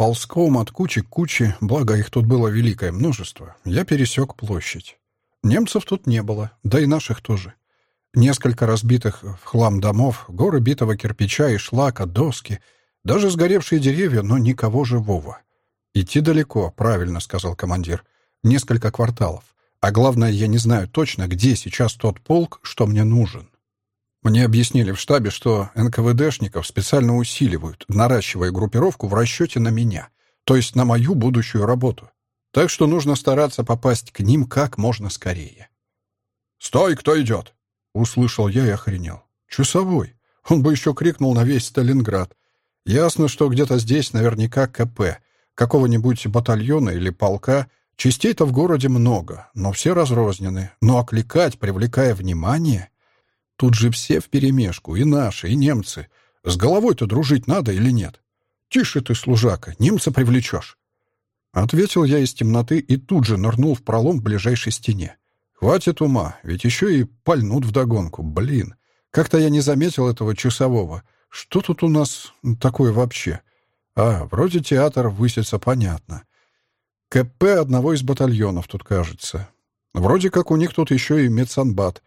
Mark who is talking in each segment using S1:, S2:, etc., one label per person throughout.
S1: Ползком от кучи к куче, благо их тут было великое множество, я пересек площадь. Немцев тут не было, да и наших тоже. Несколько разбитых в хлам домов, горы битого кирпича и шлака, доски, даже сгоревшие деревья, но никого живого. «Идти далеко», — правильно сказал командир. «Несколько кварталов. А главное, я не знаю точно, где сейчас тот полк, что мне нужен». Мне объяснили в штабе, что НКВДшников специально усиливают, наращивая группировку в расчете на меня, то есть на мою будущую работу. Так что нужно стараться попасть к ним как можно скорее.
S2: «Стой, кто идет?» — услышал я и охренел.
S1: «Часовой!» Он бы еще крикнул на весь Сталинград. Ясно, что где-то здесь наверняка КП, какого-нибудь батальона или полка. Частей-то в городе много, но все разрознены. Но окликать, привлекая внимание... Тут же все вперемешку, и наши, и немцы. С головой-то дружить надо или нет? Тише ты, служака, немца привлечешь. Ответил я из темноты и тут же нырнул в пролом в ближайшей стене. Хватит ума, ведь еще и пальнут вдогонку. Блин, как-то я не заметил этого часового. Что тут у нас такое вообще? А, вроде театр высится, понятно. КП одного из батальонов тут, кажется. Вроде как у них тут еще и медсанбат.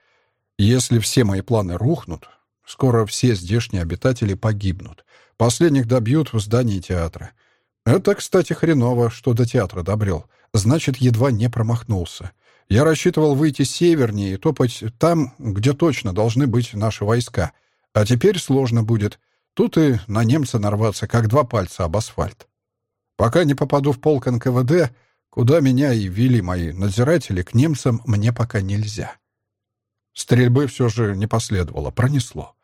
S1: Если все мои планы рухнут, скоро все здешние обитатели погибнут. Последних добьют в здании театра. Это, кстати, хреново, что до театра добрел. Значит, едва не промахнулся. Я рассчитывал выйти севернее и топать там, где точно должны быть наши войска. А теперь сложно будет. Тут и на немца нарваться, как два пальца об асфальт. Пока не попаду в полк НКВД, куда меня и вели мои надзиратели, к немцам мне пока нельзя. Стрельбы все же не последовало, пронесло.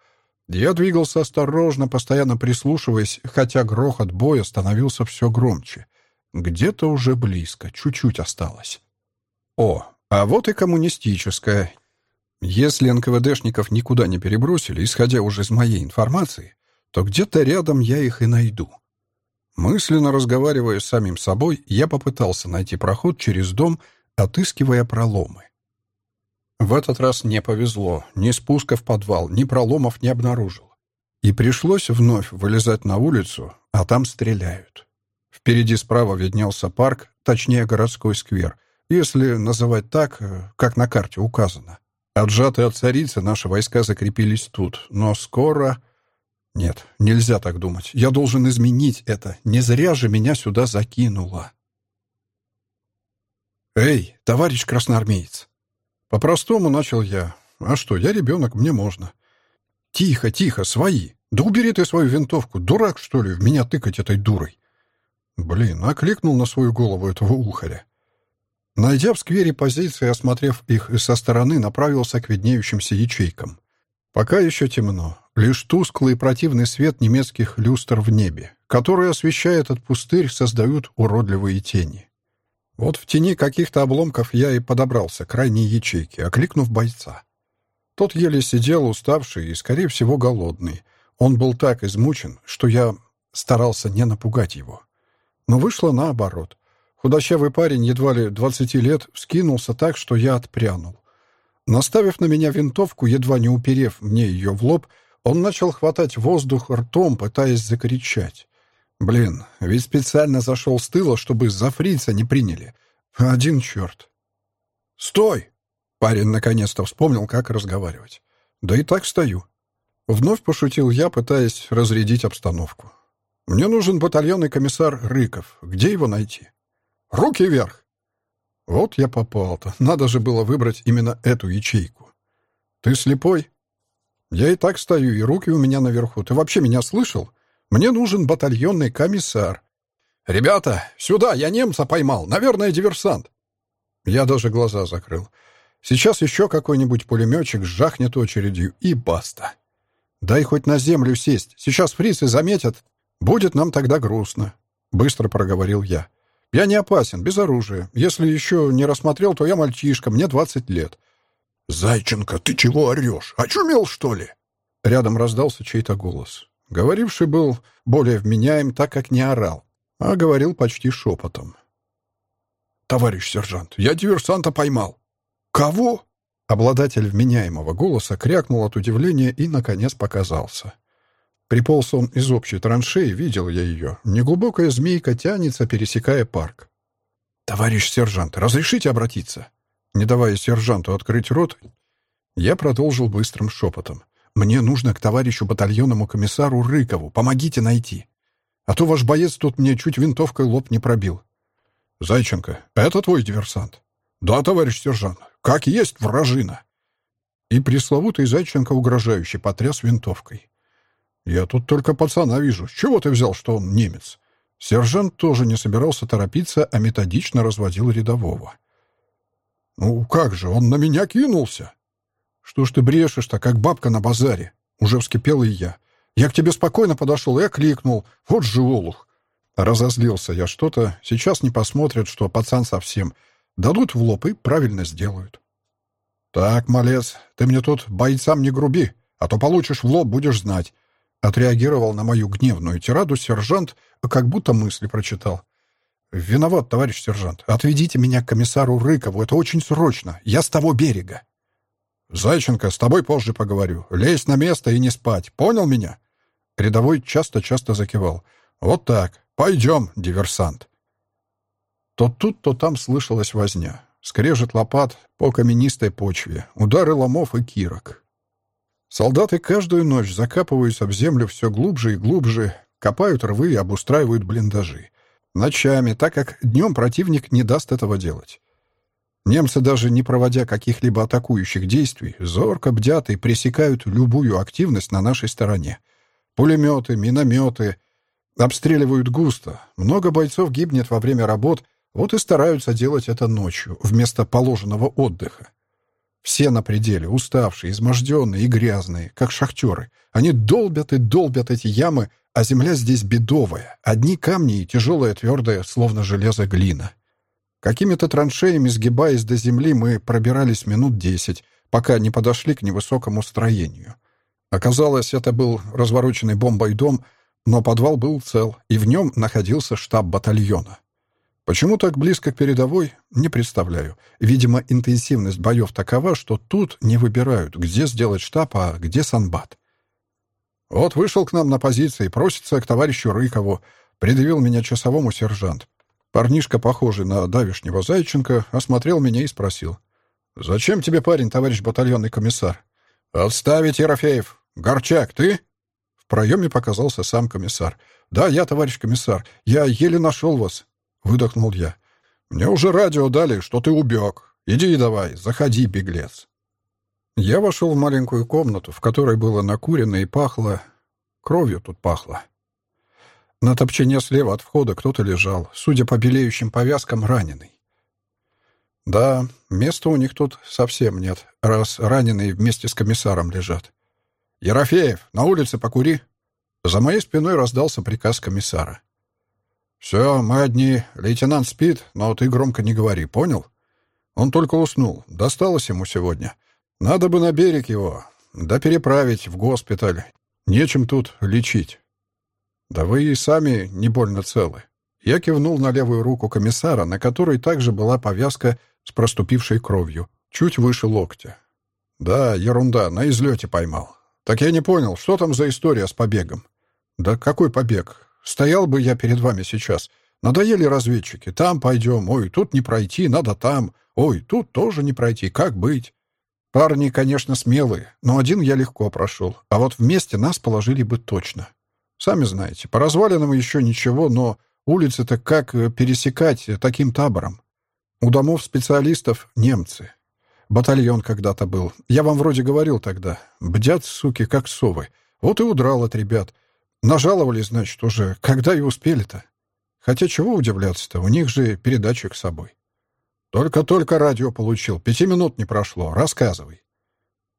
S1: Я двигался осторожно, постоянно прислушиваясь, хотя грохот боя становился все громче. Где-то уже близко, чуть-чуть осталось. О, а вот и коммунистическая. Если НКВДшников никуда не перебросили, исходя уже из моей информации, то где-то рядом я их и найду. Мысленно разговаривая с самим собой, я попытался найти проход через дом, отыскивая проломы. В этот раз не повезло. Ни спуска в подвал, ни проломов не обнаружил. И пришлось вновь вылезать на улицу, а там стреляют. Впереди справа виднелся парк, точнее городской сквер, если называть так, э, как на карте указано. Отжатые от царицы наши войска закрепились тут, но скоро... Нет, нельзя так думать. Я должен изменить это. Не зря же меня сюда закинуло. «Эй, товарищ красноармеец!» По-простому начал я. А что, я ребенок, мне можно. Тихо, тихо, свои. Да убери ты свою винтовку. Дурак, что ли, в меня тыкать этой дурой? Блин, окликнул на свою голову этого ухаря. Найдя в сквере позиции, осмотрев их со стороны, направился к виднеющимся ячейкам. Пока еще темно. Лишь тусклый и противный свет немецких люстр в небе, которые, освещая этот пустырь, создают уродливые тени. Вот в тени каких-то обломков я и подобрался к крайней ячейке, окликнув бойца. Тот еле сидел, уставший и, скорее всего, голодный. Он был так измучен, что я старался не напугать его. Но вышло наоборот. Худощавый парень, едва ли двадцати лет, вскинулся так, что я отпрянул. Наставив на меня винтовку, едва не уперев мне ее в лоб, он начал хватать воздух ртом, пытаясь закричать. Блин, ведь специально зашел с тыла, чтобы за фрица не приняли. Один черт. «Стой!» Парень наконец-то вспомнил, как разговаривать. «Да и так стою». Вновь пошутил я, пытаясь разрядить обстановку. «Мне нужен батальонный комиссар Рыков. Где его найти?» «Руки вверх!» Вот я попал-то. Надо же было выбрать именно эту ячейку. «Ты слепой?» «Я и так стою, и руки у меня наверху. Ты вообще меня слышал?» Мне нужен батальонный комиссар. «Ребята, сюда! Я немца поймал! Наверное, диверсант!» Я даже глаза закрыл. Сейчас еще какой-нибудь пулеметчик сжахнет очередью, и баста. Дай хоть на землю сесть. Сейчас фрицы заметят. Будет нам тогда грустно. Быстро проговорил я. Я не опасен, без оружия. Если еще не рассмотрел, то я мальчишка, мне двадцать лет. «Зайченко, ты чего орешь? Очумел, что ли?» Рядом раздался чей-то голос. Говоривший был более вменяем, так как не орал, а говорил почти шепотом. «Товарищ сержант, я диверсанта поймал». «Кого?» Обладатель вменяемого голоса крякнул от удивления и, наконец, показался. Приполз он из общей траншеи, видел я ее. Неглубокая змейка тянется, пересекая парк. «Товарищ сержант, разрешите обратиться?» Не давая сержанту открыть рот, я продолжил быстрым шепотом. «Мне нужно к товарищу батальонному комиссару Рыкову. Помогите найти. А то ваш боец тут мне чуть винтовкой лоб не пробил». «Зайченко, это твой диверсант?» «Да, товарищ сержант. Как есть вражина». И пресловутый Зайченко угрожающе потряс винтовкой. «Я тут только пацана вижу. С чего ты взял, что он немец?» Сержант тоже не собирался торопиться, а методично разводил рядового. «Ну как же, он на меня кинулся!» «Что ж ты брешешь-то, как бабка на базаре?» Уже вскипел и я. «Я к тебе спокойно подошел и окликнул. Вот же олух!» Разозлился я что-то. Сейчас не посмотрят, что пацан совсем. Дадут в лоб и правильно сделают. «Так, малец, ты мне тут бойцам не груби, а то получишь в лоб, будешь знать. Отреагировал на мою гневную тираду сержант, как будто мысли прочитал. «Виноват, товарищ сержант. Отведите меня к комиссару Рыкову. Это очень срочно. Я с того берега». «Зайченко, с тобой позже поговорю. Лезь на место и не спать. Понял меня?» Рядовой часто-часто закивал. «Вот так. Пойдем, диверсант». То тут, то там слышалась возня. Скрежет лопат по каменистой почве, удары ломов и кирок. Солдаты каждую ночь закапываются в землю все глубже и глубже, копают рвы и обустраивают блиндажи. Ночами, так как днем противник не даст этого делать. Немцы, даже не проводя каких-либо атакующих действий, зорко бдят и пресекают любую активность на нашей стороне. Пулеметы, минометы обстреливают густо. Много бойцов гибнет во время работ, вот и стараются делать это ночью, вместо положенного отдыха. Все на пределе, уставшие, изможденные и грязные, как шахтеры. Они долбят и долбят эти ямы, а земля здесь бедовая. Одни камни и тяжелая твердая, словно железо глина. Какими-то траншеями, сгибаясь до земли, мы пробирались минут десять, пока не подошли к невысокому строению. Оказалось, это был развороченный бомбой дом, но подвал был цел, и в нем находился штаб батальона. Почему так близко к передовой, не представляю. Видимо, интенсивность боев такова, что тут не выбирают, где сделать штаб, а где санбат. Вот вышел к нам на позиции, просится к товарищу Рыкову. Предъявил меня часовому сержант. Парнишка, похожий на давишнего Зайченко, осмотрел меня и спросил. «Зачем тебе, парень, товарищ батальонный комиссар?» «Отставить, Ерофеев! Горчак, ты?» В проеме показался сам комиссар. «Да, я, товарищ комиссар. Я еле нашел вас. — выдохнул я. «Мне уже радио дали, что ты убег. Иди давай, заходи, беглец». Я вошел в маленькую комнату, в которой было накурено и пахло... Кровью тут пахло. На топчине слева от входа кто-то лежал, судя по белеющим повязкам, раненый. Да, места у них тут совсем нет, раз раненые вместе с комиссаром лежат. «Ерофеев, на улице покури!» За моей спиной раздался приказ комиссара. «Все, мы одни. Лейтенант спит, но ты громко не говори, понял? Он только уснул. Досталось ему сегодня. Надо бы на берег его. Да переправить в госпиталь. Нечем тут лечить». «Да вы и сами не больно целы». Я кивнул на левую руку комиссара, на которой также была повязка с проступившей кровью, чуть выше локтя. «Да, ерунда, на излете поймал. Так я не понял, что там за история с побегом?» «Да какой побег? Стоял бы я перед вами сейчас. Надоели разведчики. Там пойдем. Ой, тут не пройти, надо там. Ой, тут тоже не пройти. Как быть? Парни, конечно, смелые, но один я легко прошел. А вот вместе нас положили бы точно. Сами знаете, по развалинам еще ничего, но улицы-то как э, пересекать таким табором? У домов специалистов немцы. Батальон когда-то был. Я вам вроде говорил тогда. Бдят, суки, как совы. Вот и удрал от ребят. Нажаловали, значит, уже. Когда и успели-то? Хотя чего удивляться-то, у них же передатчик с собой. Только-только радио получил, пяти минут не прошло. Рассказывай.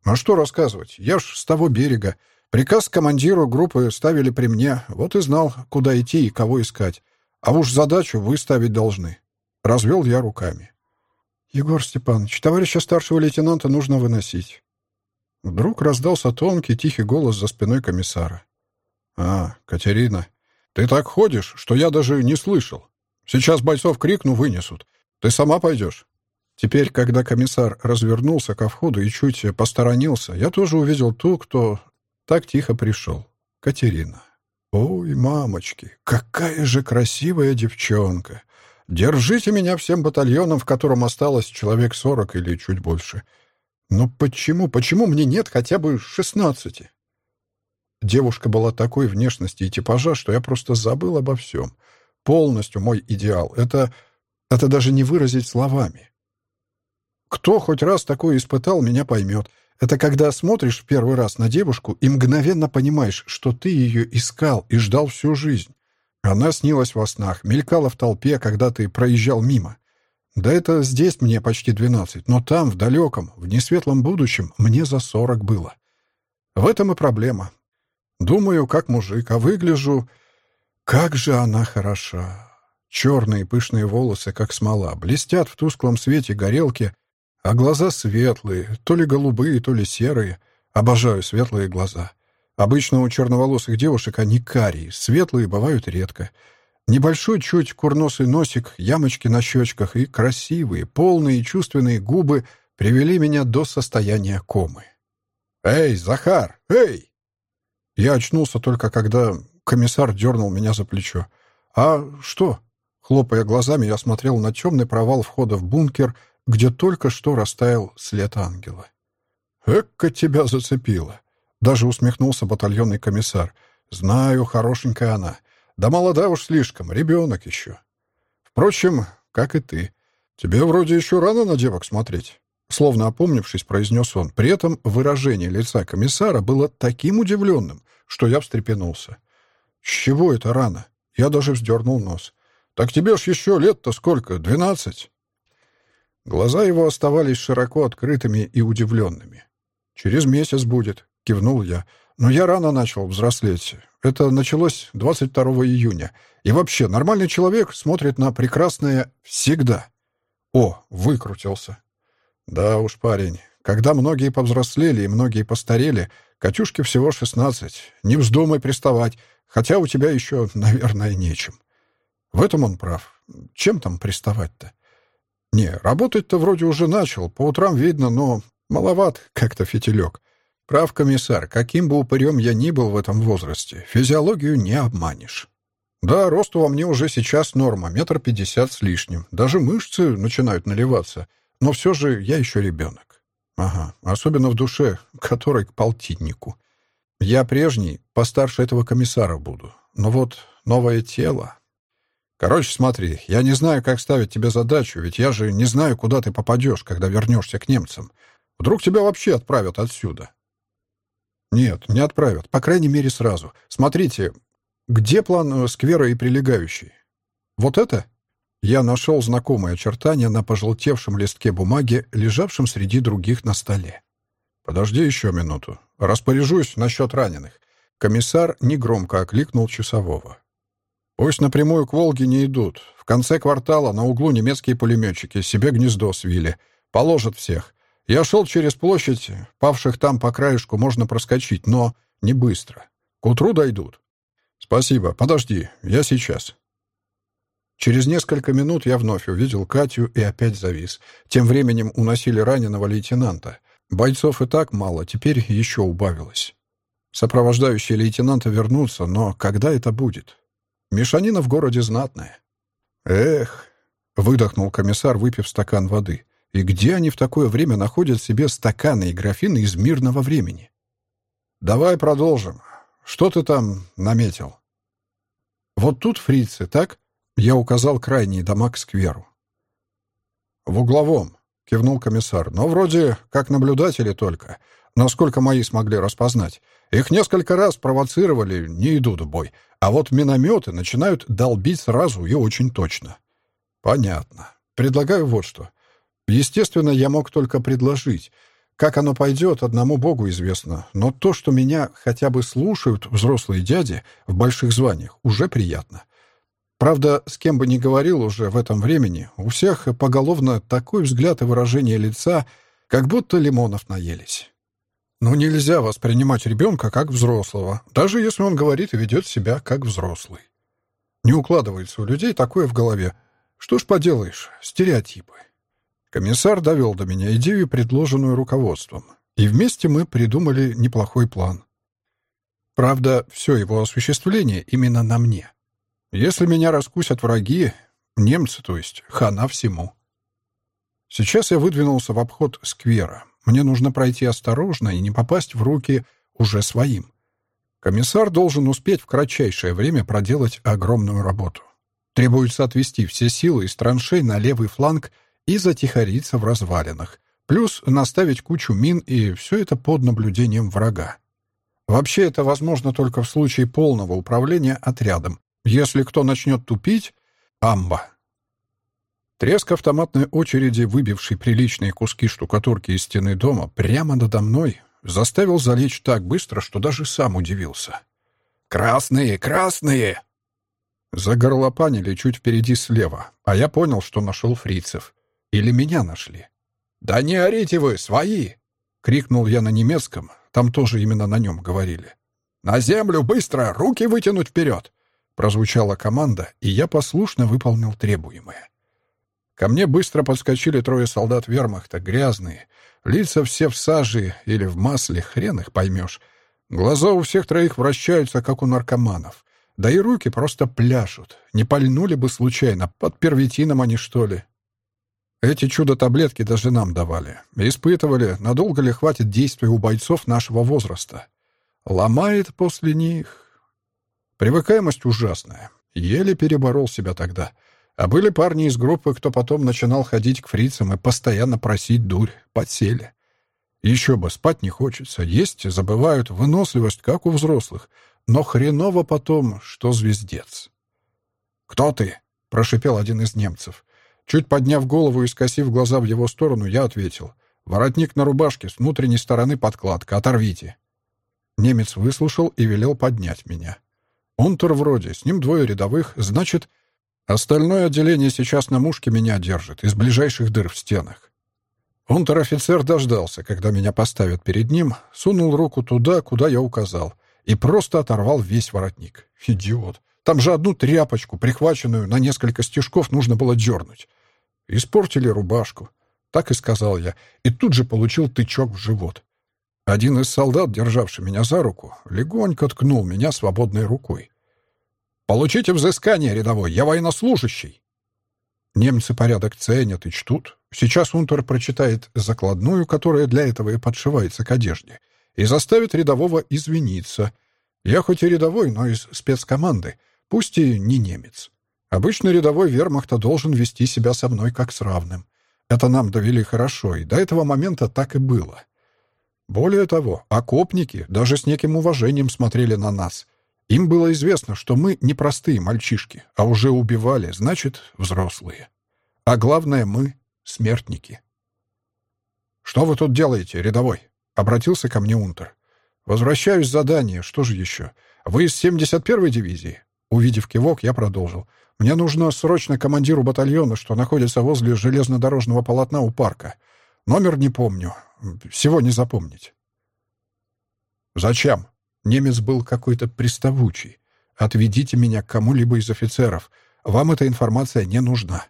S1: А что рассказывать? Я ж с того берега. Приказ командиру группы ставили при мне, вот и знал, куда идти и кого искать. А уж задачу вы ставить должны. Развел я руками. Егор Степанович, товарища старшего лейтенанта нужно выносить. Вдруг раздался тонкий, тихий голос за спиной комиссара. «А, Катерина, ты так ходишь, что я даже не слышал. Сейчас бойцов крикну, вынесут. Ты сама пойдешь?» Теперь, когда комиссар развернулся ко входу и чуть посторонился, я тоже увидел ту, кто так тихо пришел. Катерина. Ой, мамочки, какая же красивая девчонка. Держите меня всем батальоном, в котором осталось человек сорок или чуть больше. Но почему, почему мне нет хотя бы шестнадцати? Девушка была такой внешности и типажа, что я просто забыл обо всем. Полностью мой идеал. Это... это даже не выразить словами. Кто хоть раз такое испытал, меня поймет. Это когда смотришь в первый раз на девушку и мгновенно понимаешь, что ты ее искал и ждал всю жизнь. Она снилась во снах, мелькала в толпе, когда ты проезжал мимо. Да это здесь мне почти двенадцать, но там, в далеком, в несветлом будущем, мне за сорок было. В этом и проблема. Думаю, как мужик, а выгляжу... Как же она хороша! Черные пышные волосы, как смола, блестят в тусклом свете горелки, а глаза светлые, то ли голубые, то ли серые. Обожаю светлые глаза. Обычно у черноволосых девушек они карие, светлые бывают редко. Небольшой чуть курносый носик, ямочки на щечках и красивые, полные чувственные губы привели меня до состояния комы. «Эй, Захар! Эй!» Я очнулся только когда комиссар дернул меня за плечо. «А что?» Хлопая глазами, я смотрел на темный провал входа в бункер, где только что растаял след ангела. «Эка тебя зацепило!» Даже усмехнулся батальонный комиссар. «Знаю, хорошенькая она. Да молода уж слишком, ребенок еще. Впрочем, как и ты. Тебе вроде еще рано на девок смотреть». Словно опомнившись, произнес он. При этом выражение лица комиссара было таким удивленным, что я встрепенулся. «С чего это рано?» Я даже вздернул нос. «Так тебе ж еще лет-то сколько? Двенадцать?» Глаза его оставались широко открытыми и удивленными. «Через месяц будет. — кивнул я. «Но я рано начал взрослеть. Это началось 22 июня. И вообще, нормальный человек смотрит на прекрасное всегда». «О, выкрутился». «Да уж, парень, когда многие повзрослели и многие постарели, Катюшке всего шестнадцать. Не вздумай приставать, хотя у тебя еще, наверное, нечем». В этом он прав. Чем там приставать-то? Не, работать-то вроде уже начал, по утрам видно, но маловат как-то фитилек. Прав, комиссар, каким бы упырем я ни был в этом возрасте, физиологию не обманешь. Да, рост во мне уже сейчас норма, метр пятьдесят с лишним. Даже мышцы начинают наливаться. Но все же я еще ребенок. Ага, особенно в душе, который к полтиннику. Я прежний, постарше этого комиссара буду. Но вот новое тело... Короче, смотри, я не знаю, как ставить тебе задачу, ведь я же не знаю, куда ты попадешь, когда вернешься к немцам. Вдруг тебя вообще отправят отсюда. «Нет, не отправят. По крайней мере, сразу. Смотрите, где план э, сквера и прилегающий? Вот это?» Я нашел знакомые очертания на пожелтевшем листке бумаги, лежавшем среди других на столе. «Подожди еще минуту. Распоряжусь насчет раненых». Комиссар негромко окликнул часового. «Пусть напрямую к Волге не идут. В конце квартала на углу немецкие пулеметчики себе гнездо свили. Положат всех. Я шел через площадь, павших там по краешку можно проскочить, но не быстро. К утру дойдут. Спасибо, подожди, я сейчас. Через несколько минут я вновь увидел Катю и опять завис. Тем временем уносили раненого лейтенанта. Бойцов и так мало, теперь еще убавилось. Сопровождающие лейтенанта вернутся, но когда это будет? Мешанина в городе знатная. Эх, выдохнул комиссар, выпив стакан воды. И где они в такое время находят себе стаканы и графины из мирного времени? Давай продолжим. Что ты там наметил? Вот тут фрицы, так? Я указал крайние дома к скверу. В угловом, кивнул комиссар. Но вроде как наблюдатели только, насколько мои смогли распознать. Их несколько раз провоцировали, не идут в бой. А вот минометы начинают долбить сразу и очень точно. Понятно. Предлагаю вот что. Естественно, я мог только предложить. Как оно пойдет, одному Богу известно. Но то, что меня хотя бы слушают взрослые дяди в больших званиях, уже приятно. Правда, с кем бы ни говорил уже в этом времени, у всех поголовно такой взгляд и выражение лица, как будто лимонов наелись. Но нельзя воспринимать ребенка как взрослого, даже если он говорит и ведет себя как взрослый. Не укладывается у людей такое в голове. Что ж поделаешь, стереотипы. Комиссар довел до меня идею, предложенную руководством, и вместе мы придумали неплохой план. Правда, все его осуществление именно на мне. Если меня раскусят враги, немцы, то есть, хана всему. Сейчас я выдвинулся в обход сквера. Мне нужно пройти осторожно и не попасть в руки уже своим. Комиссар должен успеть в кратчайшее время проделать огромную работу. Требуется отвести все силы из траншей на левый фланг и затихариться в развалинах, плюс наставить кучу мин и все это под наблюдением врага. Вообще это возможно только в случае полного управления отрядом. Если кто начнет тупить — амба. Треск автоматной очереди, выбивший приличные куски штукатурки из стены дома прямо надо мной, заставил залечь так быстро, что даже сам удивился. «Красные! Красные!» Загорлопанили чуть впереди слева, а я понял, что нашел фрицев. Или меня нашли. «Да не орите вы, свои!» — крикнул я на немецком, там тоже именно на нем говорили. «На землю, быстро! Руки вытянуть вперед!» Прозвучала команда, и я послушно выполнил требуемое. Ко мне быстро подскочили трое солдат вермахта, грязные, лица все в саже или в масле, хрен их поймешь. Глаза у всех троих вращаются, как у наркоманов. Да и руки просто пляшут. Не пальнули бы случайно, под первитином они, что ли. Эти чудо-таблетки даже нам давали. Испытывали, надолго ли хватит действия у бойцов нашего возраста. Ломает после них. Привыкаемость ужасная. Еле переборол себя тогда. А были парни из группы, кто потом начинал ходить к фрицам и постоянно просить дурь. Подсели. Еще бы, спать не хочется. Есть забывают выносливость, как у взрослых. Но хреново потом, что звездец. «Кто ты?» — прошипел один из немцев. Чуть подняв голову и скосив глаза в его сторону, я ответил. «Воротник на рубашке, с внутренней стороны подкладка. Оторвите». Немец выслушал и велел поднять меня. Унтер вроде, с ним двое рядовых, значит, остальное отделение сейчас на мушке меня держит, из ближайших дыр в стенах. Унтер-офицер дождался, когда меня поставят перед ним, сунул руку туда, куда я указал, и просто оторвал весь воротник. Идиот. Там же одну тряпочку, прихваченную на несколько стежков, нужно было дернуть. Испортили рубашку. Так и сказал я, и тут же получил тычок в живот. Один из солдат, державший меня за руку, легонько ткнул меня свободной рукой. «Получите взыскание, рядовой, я военнослужащий!» Немцы порядок ценят и чтут. Сейчас Унтер прочитает закладную, которая для этого и подшивается к одежде, и заставит рядового извиниться. Я хоть и рядовой, но из спецкоманды, пусть и не немец. Обычно рядовой вермахта должен вести себя со мной как с равным. Это нам довели хорошо, и до этого момента так и было. Более того, окопники даже с неким уважением смотрели на нас. Им было известно, что мы не простые мальчишки, а уже убивали, значит, взрослые. А главное, мы — смертники. «Что вы тут делаете, рядовой?» — обратился ко мне Унтер. «Возвращаюсь с задания. Что же еще? Вы из 71-й дивизии?» Увидев кивок, я продолжил. Мне нужно срочно командиру батальона, что находится возле железнодорожного полотна у парка. Номер не помню. Всего не запомнить. Зачем? Немец был какой-то приставучий. Отведите меня к кому-либо из офицеров. Вам эта информация не нужна.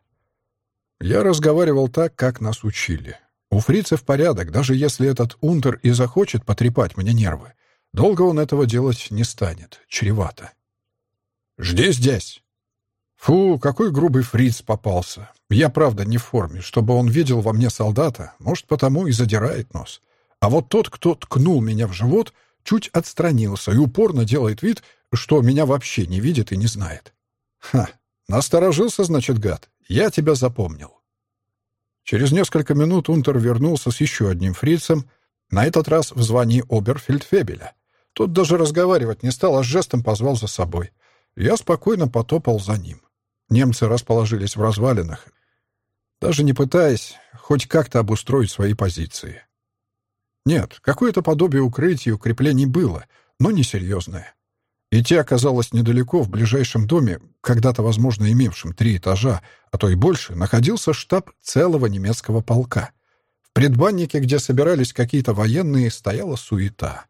S1: Я разговаривал так, как нас учили. У фрицев порядок, даже если этот унтер и захочет потрепать мне нервы. Долго он этого делать не станет. Чревато. «Жди здесь!» Фу, какой грубый фриц попался. Я, правда, не в форме. Чтобы он видел во мне солдата, может, потому и задирает нос. А вот тот, кто ткнул меня в живот, чуть отстранился и упорно делает вид, что меня вообще не видит и не знает. Ха, насторожился, значит, гад. Я тебя запомнил. Через несколько минут Унтер вернулся с еще одним фрицем, на этот раз в звании оберфельдфебеля. Тот даже разговаривать не стал, а жестом позвал за собой. Я спокойно потопал за ним. Немцы расположились в развалинах, даже не пытаясь хоть как-то обустроить свои позиции. Нет, какое-то подобие укрытия и укреплений было, но несерьезное. Идти оказалось недалеко, в ближайшем доме, когда-то, возможно, имевшем три этажа, а то и больше, находился штаб целого немецкого полка. В предбаннике, где собирались какие-то военные, стояла суета.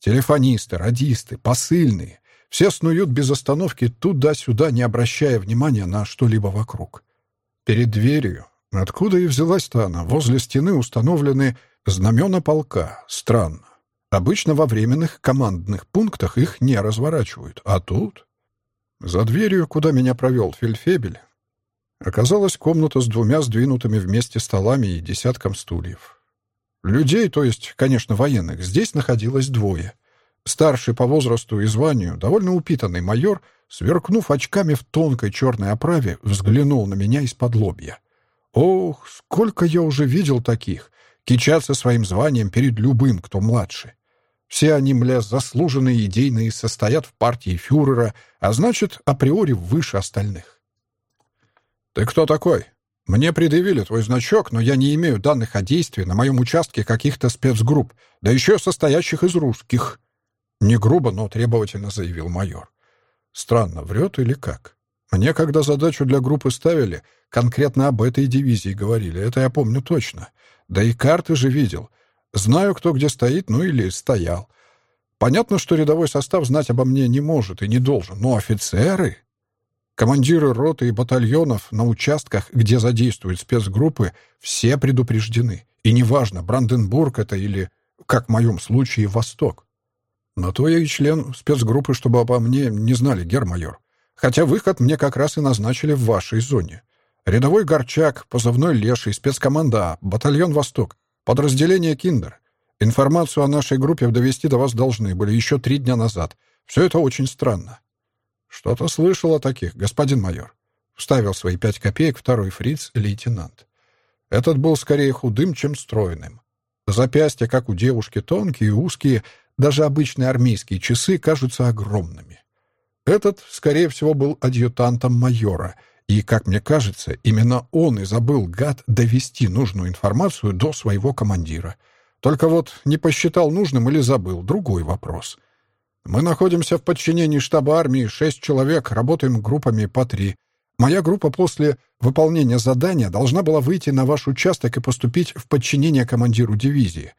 S1: Телефонисты, радисты, посыльные, все снуют без остановки туда-сюда, не обращая внимания на что-либо вокруг. Перед дверью, откуда и взялась-то она, возле стены установлены знамена полка. Странно. Обычно во временных командных пунктах их не разворачивают, а тут... За дверью, куда меня провел Фельдфебель, оказалась комната с двумя сдвинутыми вместе столами и десятком стульев. Людей, то есть, конечно, военных, здесь находилось двое. Старший по возрасту и званию, довольно упитанный майор, сверкнув очками в тонкой черной оправе, взглянул на меня из-под лобья. Ох, сколько я уже видел таких, кичаться своим званием перед любым, кто младше. Все они, мля, заслуженные идейные, состоят в партии фюрера, а значит, априори выше остальных. «Ты кто такой? Мне предъявили твой значок, но я не имею данных о действии на моем участке каких-то спецгрупп, да еще состоящих из русских». Не грубо, но требовательно заявил майор. Странно, врет или как? Мне, когда задачу для группы ставили, конкретно об этой дивизии говорили, это я помню точно. Да и карты же видел. Знаю, кто где стоит, ну или стоял. Понятно, что рядовой состав знать обо мне не может и не должен, но офицеры... Командиры роты и батальонов на участках, где задействуют спецгруппы, все предупреждены. И неважно, Бранденбург это или, как в моем случае, Восток. На то я и член спецгруппы, чтобы обо мне не знали, гермайор. Хотя выход мне как раз и назначили в вашей зоне. Рядовой Горчак, позывной Леший, спецкоманда батальон «Восток», подразделение «Киндер». Информацию о нашей группе довести до вас должны были еще три дня назад. Все это очень странно. Что-то слышал о таких, господин майор. Вставил свои пять копеек второй фриц лейтенант. Этот был скорее худым, чем стройным. Запястья, как у девушки, тонкие и узкие, даже обычные армейские часы кажутся огромными. Этот, скорее всего, был адъютантом майора — и, как мне кажется, именно он и забыл, гад, довести нужную информацию до своего командира. Только вот не посчитал нужным или забыл — другой вопрос. Мы находимся в подчинении штаба армии, шесть человек, работаем группами по три. Моя группа после выполнения задания должна была выйти на ваш участок и поступить в подчинение командиру дивизии.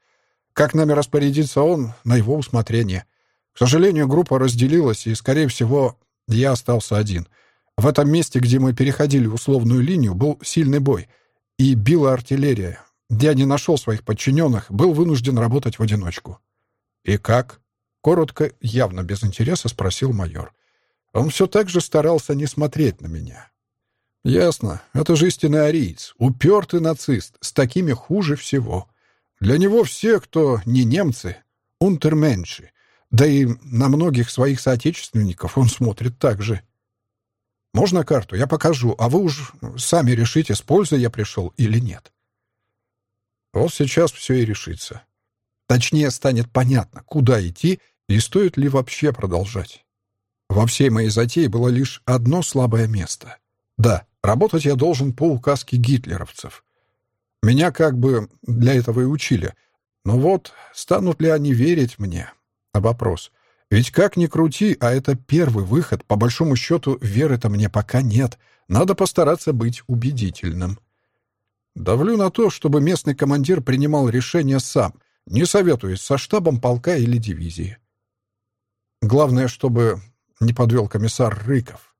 S1: Как нами распорядится он, на его усмотрение. К сожалению, группа разделилась, и, скорее всего, я остался один — в этом месте, где мы переходили условную линию, был сильный бой, и била артиллерия. Я не нашел своих подчиненных, был вынужден работать в одиночку. «И как?» — коротко, явно без интереса спросил майор. Он все так же старался не смотреть на меня. «Ясно. Это же истинный ариец, упертый нацист. С такими хуже всего. Для него все, кто не немцы, унтерменши. Да и на многих своих соотечественников он смотрит так же». Можно карту? Я покажу, а вы уж сами решите, с пользой я пришел или нет. Вот сейчас все и решится. Точнее, станет понятно, куда идти и стоит ли вообще продолжать. Во всей моей затее было лишь одно слабое место. Да, работать я должен по указке гитлеровцев. Меня как бы для этого и учили. Но вот, станут ли они верить мне? А вопрос — ведь как ни крути, а это первый выход, по большому счету, веры-то мне пока нет. Надо постараться быть убедительным. Давлю на то, чтобы местный командир принимал решение сам, не советуясь со штабом полка или дивизии. Главное, чтобы не подвел комиссар Рыков.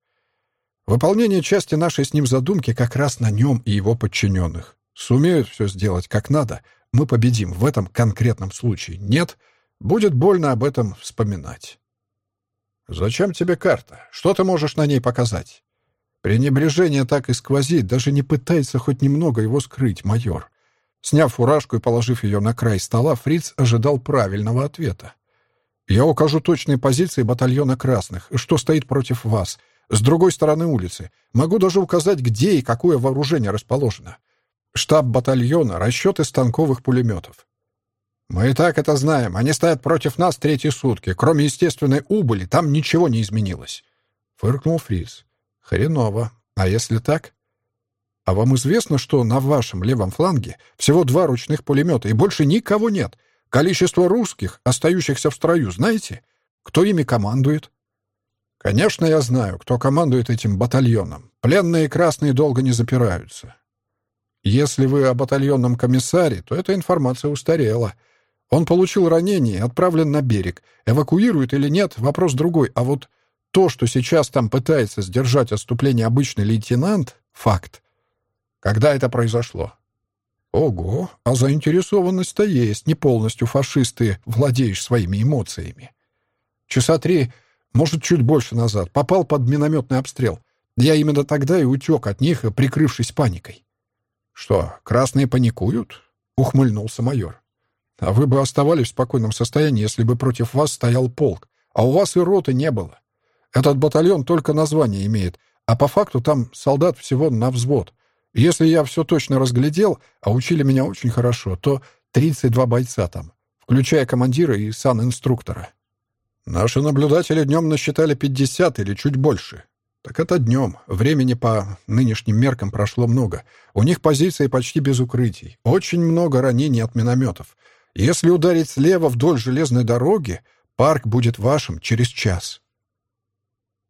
S1: Выполнение части нашей с ним задумки как раз на нем и его подчиненных. Сумеют все сделать как надо, мы победим в этом конкретном случае. Нет — Будет больно об этом вспоминать. «Зачем тебе карта? Что ты можешь на ней показать?» Пренебрежение так и сквозит, даже не пытается хоть немного его скрыть майор. Сняв фуражку и положив ее на край стола, Фриц ожидал правильного ответа. «Я укажу точные позиции батальона красных, что стоит против вас, с другой стороны улицы. Могу даже указать, где и какое вооружение расположено. Штаб батальона, расчеты станковых пулеметов. «Мы и так это знаем. Они стоят против нас третьи сутки. Кроме естественной убыли, там ничего не изменилось». Фыркнул Фриз. «Хреново. А если так?» «А вам известно, что на вашем левом фланге всего два ручных пулемета и больше никого нет? Количество русских, остающихся в строю, знаете? Кто ими командует?» «Конечно, я знаю, кто командует этим батальоном. Пленные красные долго не запираются. Если вы о батальонном комиссаре, то эта информация устарела. Он получил ранение отправлен на берег. Эвакуируют или нет, вопрос другой. А вот то, что сейчас там пытается сдержать отступление обычный лейтенант — факт. Когда это произошло? Ого, а заинтересованность-то есть, не полностью фашисты владеешь своими эмоциями. Часа три, может, чуть больше назад, попал под минометный обстрел. Я именно тогда и утек от них, прикрывшись паникой. «Что, красные паникуют?» — ухмыльнулся майор. «А вы бы оставались в спокойном состоянии, если бы против вас стоял полк, а у вас и роты не было. Этот батальон только название имеет, а по факту там солдат всего на взвод. Если я все точно разглядел, а учили меня очень хорошо, то 32 бойца там, включая командира и сан-инструктора. Наши наблюдатели днем насчитали 50 или чуть больше. Так это днем. Времени по нынешним меркам прошло много. У них позиции почти без укрытий. Очень много ранений от минометов. Если ударить слева вдоль железной дороги, парк будет вашим через час.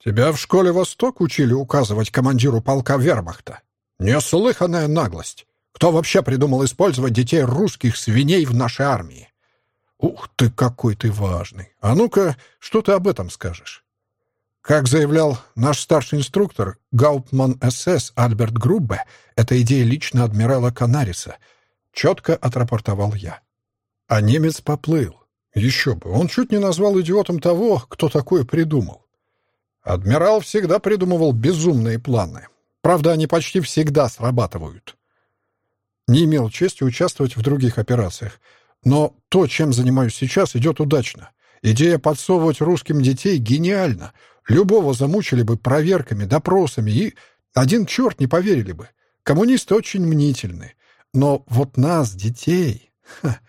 S1: Тебя в школе «Восток» учили указывать командиру полка вермахта? Неслыханная наглость. Кто вообще придумал использовать детей русских свиней в нашей армии? Ух ты, какой ты важный. А ну-ка, что ты об этом скажешь? Как заявлял наш старший инструктор, Гауптман СС Альберт Груббе, это идея лично адмирала Канариса. Четко отрапортовал я. А немец поплыл. Еще бы, он чуть не назвал идиотом того, кто такое придумал. Адмирал всегда придумывал безумные планы. Правда, они почти всегда срабатывают. Не имел чести участвовать в других операциях. Но то, чем занимаюсь сейчас, идет удачно. Идея подсовывать русским детей гениальна. Любого замучили бы проверками, допросами, и один черт не поверили бы. Коммунисты очень мнительны. Но вот нас, детей... Ха,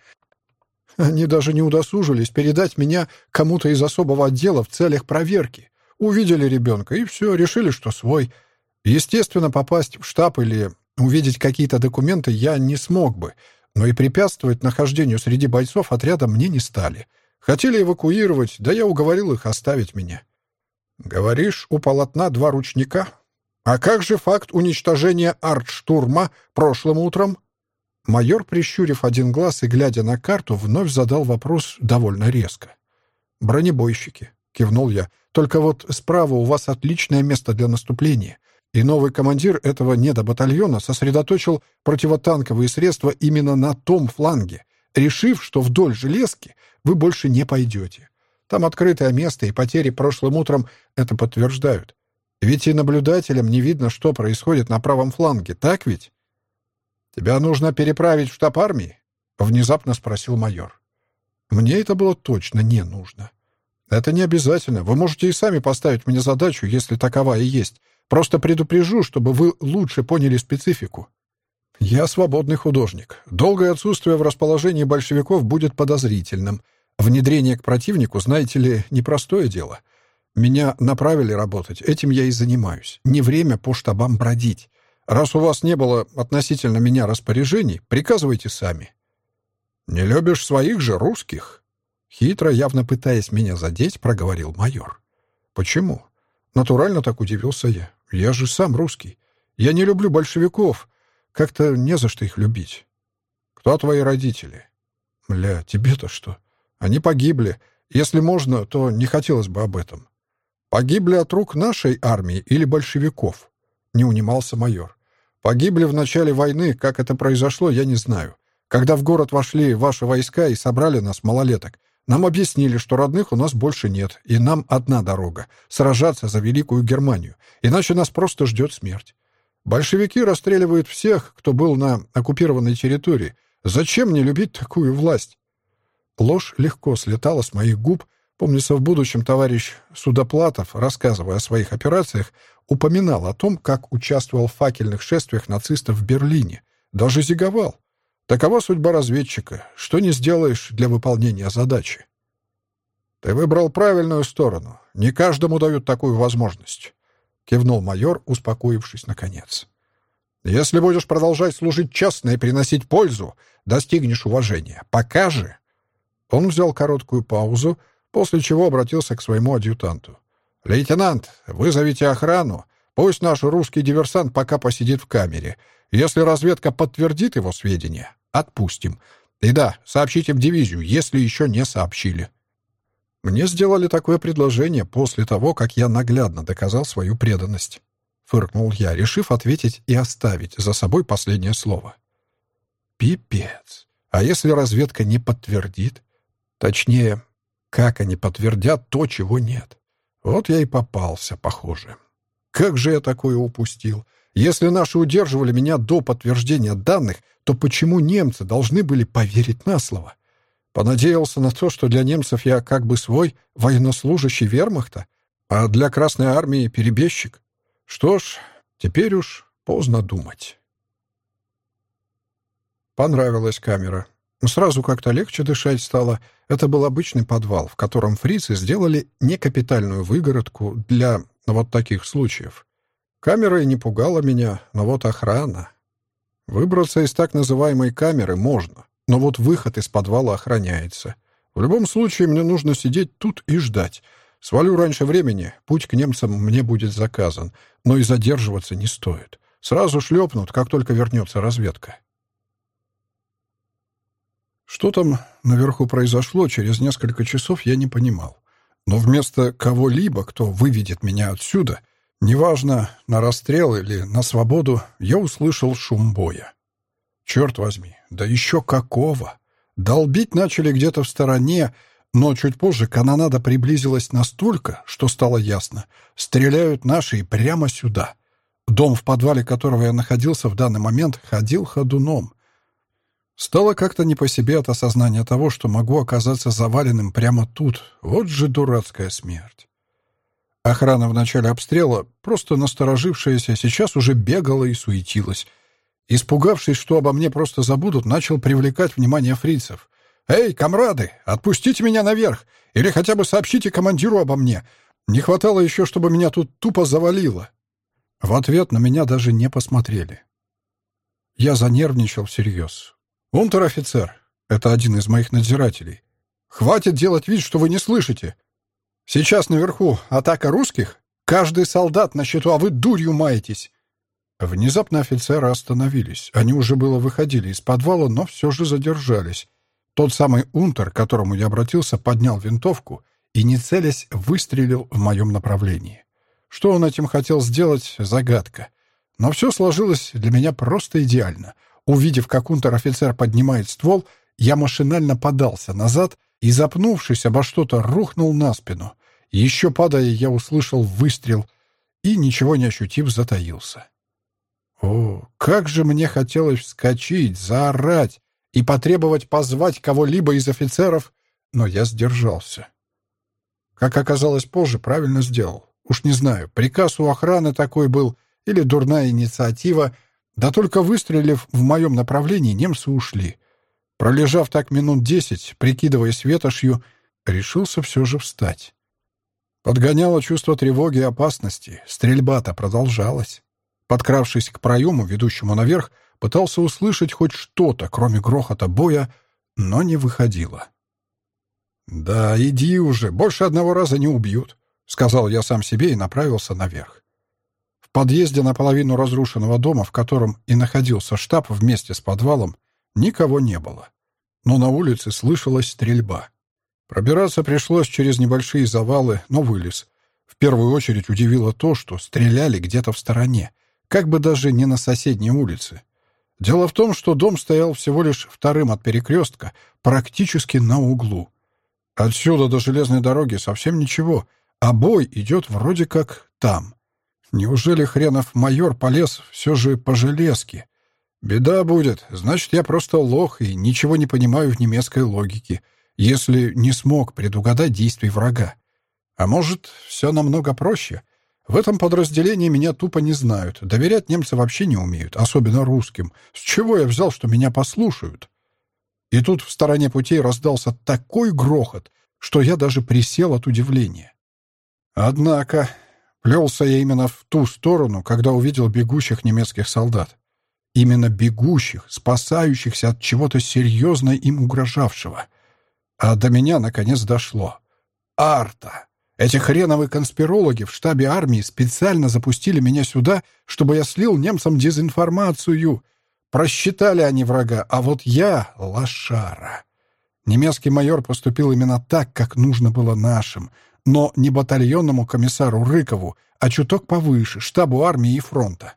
S1: они даже не удосужились передать меня кому-то из особого отдела в целях проверки. Увидели ребенка, и все, решили, что свой — Естественно, попасть в штаб или увидеть какие-то документы я не смог бы, но и препятствовать нахождению среди бойцов отряда мне не стали. Хотели эвакуировать, да я уговорил их оставить меня. Говоришь, у полотна два ручника? А как же факт уничтожения артштурма прошлым утром? Майор, прищурив один глаз и глядя на карту, вновь задал вопрос довольно резко. «Бронебойщики», — кивнул я, — «только вот справа у вас отличное место для наступления. И новый командир этого недобатальона сосредоточил противотанковые средства именно на том фланге, решив, что вдоль железки вы больше не пойдете. Там открытое место, и потери прошлым утром это подтверждают. Ведь и наблюдателям не видно, что происходит на правом фланге, так ведь? «Тебя нужно переправить в штаб армии?» — внезапно спросил майор. «Мне это было точно не нужно. Это не обязательно. Вы можете и сами поставить мне задачу, если такова и есть. Просто предупрежу, чтобы вы лучше поняли специфику. Я свободный художник. Долгое отсутствие в расположении большевиков будет подозрительным. Внедрение к противнику, знаете ли, непростое дело. Меня направили работать, этим я и занимаюсь. Не время по штабам бродить. Раз у вас не было относительно меня распоряжений, приказывайте сами. Не любишь своих же русских? Хитро, явно пытаясь меня задеть, проговорил майор. Почему? Натурально так удивился я. Я же сам русский. Я не люблю большевиков. Как-то не за что их любить. Кто твои родители? Бля, тебе-то что? Они погибли. Если можно, то не хотелось бы об этом. Погибли от рук нашей армии или большевиков? Не унимался майор. Погибли в начале войны. Как это произошло, я не знаю. Когда в город вошли ваши войска и собрали нас, малолеток, нам объяснили, что родных у нас больше нет, и нам одна дорога — сражаться за Великую Германию, иначе нас просто ждет смерть. Большевики расстреливают всех, кто был на оккупированной территории. Зачем мне любить такую власть? Ложь легко слетала с моих губ. Помнится, в будущем товарищ Судоплатов, рассказывая о своих операциях, упоминал о том, как участвовал в факельных шествиях нацистов в Берлине. Даже зиговал. Такова судьба разведчика. Что не сделаешь для выполнения задачи. Ты выбрал правильную сторону. Не каждому дают такую возможность. Кивнул майор, успокоившись наконец. Если будешь продолжать служить честно и приносить пользу, достигнешь уважения. Пока же... Он взял короткую паузу, после чего обратился к своему адъютанту. «Лейтенант, вызовите охрану. Пусть наш русский диверсант пока посидит в камере. Если разведка подтвердит его сведения, Отпустим. И да, сообщите в дивизию, если еще не сообщили. Мне сделали такое предложение после того, как я наглядно доказал свою преданность. Фыркнул я, решив ответить и оставить за собой последнее слово. Пипец. А если разведка не подтвердит? Точнее, как они подтвердят то, чего нет? Вот я и попался, похоже. Как же я такое упустил? Если наши удерживали меня до подтверждения данных, то почему немцы должны были поверить на слово? Понадеялся на то, что для немцев я как бы свой военнослужащий вермахта, а для Красной Армии — перебежчик. Что ж, теперь уж поздно думать. Понравилась камера. Сразу как-то легче дышать стало. Это был обычный подвал, в котором фрицы сделали некапитальную выгородку для вот таких случаев. Камера и не пугала меня, но вот охрана. Выбраться из так называемой камеры можно, но вот выход из подвала охраняется. В любом случае мне нужно сидеть тут и ждать. Свалю раньше времени, путь к немцам мне будет заказан, но и задерживаться не стоит. Сразу шлепнут, как только вернется разведка. Что там наверху произошло, через несколько часов я не понимал. Но вместо кого-либо, кто выведет меня отсюда, неважно, на расстрел или на свободу, я услышал шум боя. Черт возьми, да еще какого! Долбить начали где-то в стороне, но чуть позже канонада приблизилась настолько, что стало ясно. Стреляют наши и прямо сюда. Дом, в подвале которого я находился в данный момент, ходил ходуном. Стало как-то не по себе от осознания того, что могу оказаться заваленным прямо тут. Вот же дурацкая смерть. Охрана в начале обстрела, просто насторожившаяся, сейчас уже бегала и суетилась. Испугавшись, что обо мне просто забудут, начал привлекать внимание фрицев. «Эй, комрады, отпустите меня наверх! Или хотя бы сообщите командиру обо мне! Не хватало еще, чтобы меня тут тупо завалило!» В ответ на меня даже не посмотрели. Я занервничал всерьез. «Унтер-офицер, это один из моих надзирателей. Хватит делать вид, что вы не слышите. Сейчас наверху атака русских. Каждый солдат на счету, а вы дурью маетесь». Внезапно офицеры остановились. Они уже было выходили из подвала, но все же задержались. Тот самый унтер, к которому я обратился, поднял винтовку и, не целясь, выстрелил в моем направлении. Что он этим хотел сделать — загадка. Но все сложилось для меня просто идеально — Увидев, как унтер-офицер поднимает ствол, я машинально подался назад и, запнувшись обо что-то, рухнул на спину. Еще падая, я услышал выстрел и, ничего не ощутив, затаился. О, как же мне хотелось вскочить, заорать и потребовать позвать кого-либо из офицеров, но я сдержался. Как оказалось позже, правильно сделал. Уж не знаю, приказ у охраны такой был или дурная инициатива — да только выстрелив в моем направлении, немцы ушли. Пролежав так минут десять, прикидываясь ветошью, решился все же встать. Подгоняло чувство тревоги и опасности. Стрельба-то продолжалась. Подкравшись к проему, ведущему наверх, пытался услышать хоть что-то, кроме грохота боя, но не выходило. «Да, иди уже, больше одного раза не убьют», — сказал я сам себе и направился наверх. Подъезде наполовину разрушенного дома, в котором и находился штаб вместе с подвалом, никого не было. Но на улице слышалась стрельба. Пробираться пришлось через небольшие завалы, но вылез. В первую очередь удивило то, что стреляли где-то в стороне, как бы даже не на соседней улице. Дело в том, что дом стоял всего лишь вторым от перекрестка, практически на углу. Отсюда до железной дороги совсем ничего, а бой идет вроде как там. Неужели хренов майор полез все же по железке? Беда будет, значит, я просто лох и ничего не понимаю в немецкой логике, если не смог предугадать действий врага. А может, все намного проще? В этом подразделении меня тупо не знают, доверять немцы вообще не умеют, особенно русским. С чего я взял, что меня послушают? И тут в стороне путей раздался такой грохот, что я даже присел от удивления. Однако Плелся я именно в ту сторону, когда увидел бегущих немецких солдат. Именно бегущих, спасающихся от чего-то серьезно им угрожавшего. А до меня наконец дошло. Арта! Эти хреновые конспирологи в штабе армии специально запустили меня сюда, чтобы я слил немцам дезинформацию. Просчитали они врага, а вот я — лошара. Немецкий майор поступил именно так, как нужно было нашим — но не батальонному комиссару Рыкову, а чуток повыше, штабу армии и фронта.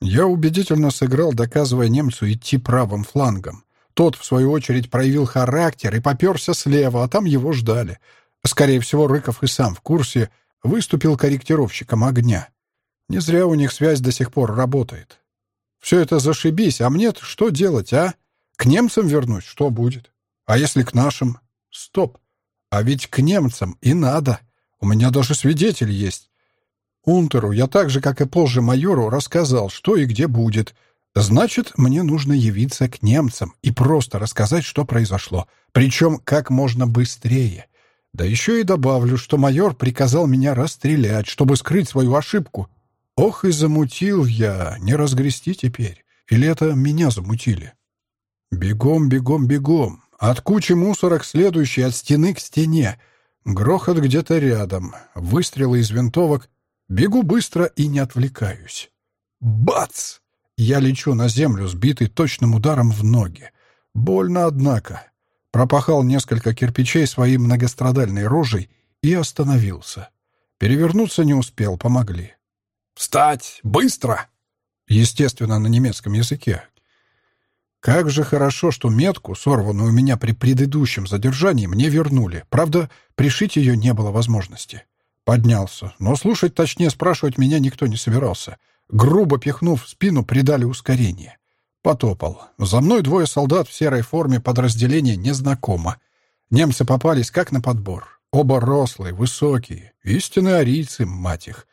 S1: Я убедительно сыграл, доказывая немцу идти правым флангом. Тот, в свою очередь, проявил характер и поперся слева, а там его ждали. Скорее всего, Рыков и сам в курсе выступил корректировщиком огня. Не зря у них связь до сих пор работает. Все это зашибись, а мне что делать, а? К немцам вернусь, что будет? А если к нашим? Стоп. А ведь к немцам и надо. У меня даже свидетель есть. Унтеру я так же, как и позже майору, рассказал, что и где будет. Значит, мне нужно явиться к немцам и просто рассказать, что произошло. Причем как можно быстрее. Да еще и добавлю, что майор приказал меня расстрелять, чтобы скрыть свою ошибку. Ох и замутил я, не разгрести теперь. Или это меня замутили? Бегом, бегом, бегом. От кучи мусора к следующей, от стены к стене. Грохот где-то рядом. Выстрелы из винтовок. Бегу быстро и не отвлекаюсь. Бац! Я лечу на землю, сбитый точным ударом в ноги. Больно, однако. Пропахал несколько кирпичей своей многострадальной рожей и остановился. Перевернуться не успел, помогли. «Встать! Быстро!» Естественно, на немецком языке. Как же хорошо, что метку, сорванную у меня при предыдущем задержании, мне вернули. Правда, пришить ее не было возможности. Поднялся, но слушать, точнее спрашивать меня никто не собирался. Грубо пихнув спину, придали ускорение. Потопал. За мной двое солдат в серой форме подразделения незнакомо. Немцы попались как на подбор. Оба рослые, высокие, истинные арийцы, мать их.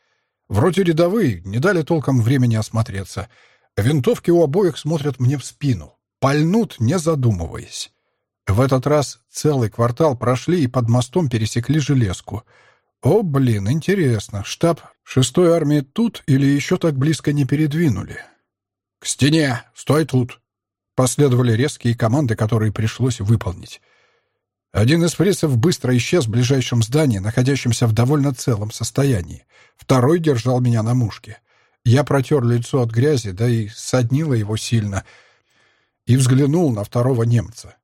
S1: Вроде рядовые, не дали толком времени осмотреться. Винтовки у обоих смотрят мне в спину. Пальнут, не задумываясь. В этот раз целый квартал прошли и под мостом пересекли железку. О, блин, интересно, штаб шестой армии тут или еще так близко не передвинули? «К стене! Стой тут!» Последовали резкие команды, которые пришлось выполнить. Один из фрицев быстро исчез в ближайшем здании, находящемся в довольно целом состоянии. Второй держал меня на мушке. Я протер лицо от грязи, да и соднило его сильно, и взглянул на второго немца.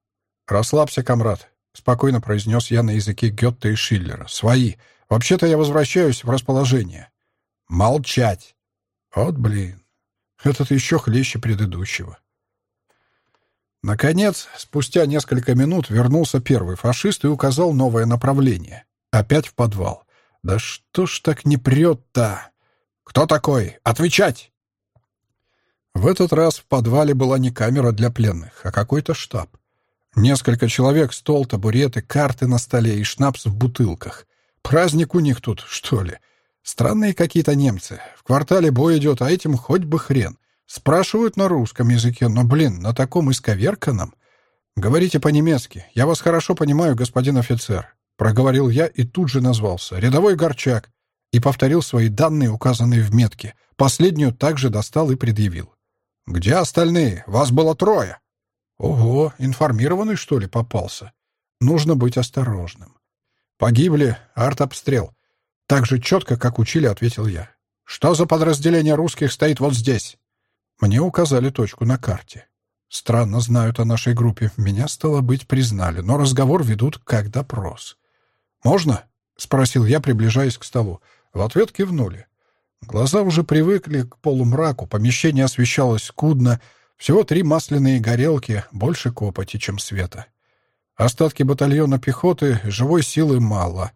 S1: «Расслабься, комрад», — спокойно произнес я на языке Гетта и Шиллера. «Свои. Вообще-то я возвращаюсь в расположение». «Молчать!» «Вот блин, этот еще хлеще предыдущего». Наконец, спустя несколько минут вернулся первый фашист и указал новое направление. Опять в подвал. «Да что ж так не прет-то?» «Кто такой? Отвечать!» В этот раз в подвале была не камера для пленных, а какой-то штаб. Несколько человек, стол, табуреты, карты на столе и шнапс в бутылках. Праздник у них тут, что ли? Странные какие-то немцы. В квартале бой идет, а этим хоть бы хрен. Спрашивают на русском языке, но, блин, на таком исковерканном. Говорите по-немецки. Я вас хорошо понимаю, господин офицер. Проговорил я и тут же назвался. Рядовой Горчак. И повторил свои данные, указанные в метке. Последнюю также достал и предъявил. «Где остальные? Вас было трое». «Ого, информированный, что ли, попался? Нужно быть осторожным». «Погибли. Артобстрел». Так же четко, как учили, ответил я. «Что за подразделение русских стоит вот здесь?» Мне указали точку на карте. Странно знают о нашей группе. Меня, стало быть, признали, но разговор ведут как допрос. «Можно?» — спросил я, приближаясь к столу. В ответ кивнули. Глаза уже привыкли к полумраку, помещение освещалось скудно, всего три масляные горелки, больше копоти, чем света. Остатки батальона пехоты, живой силы мало.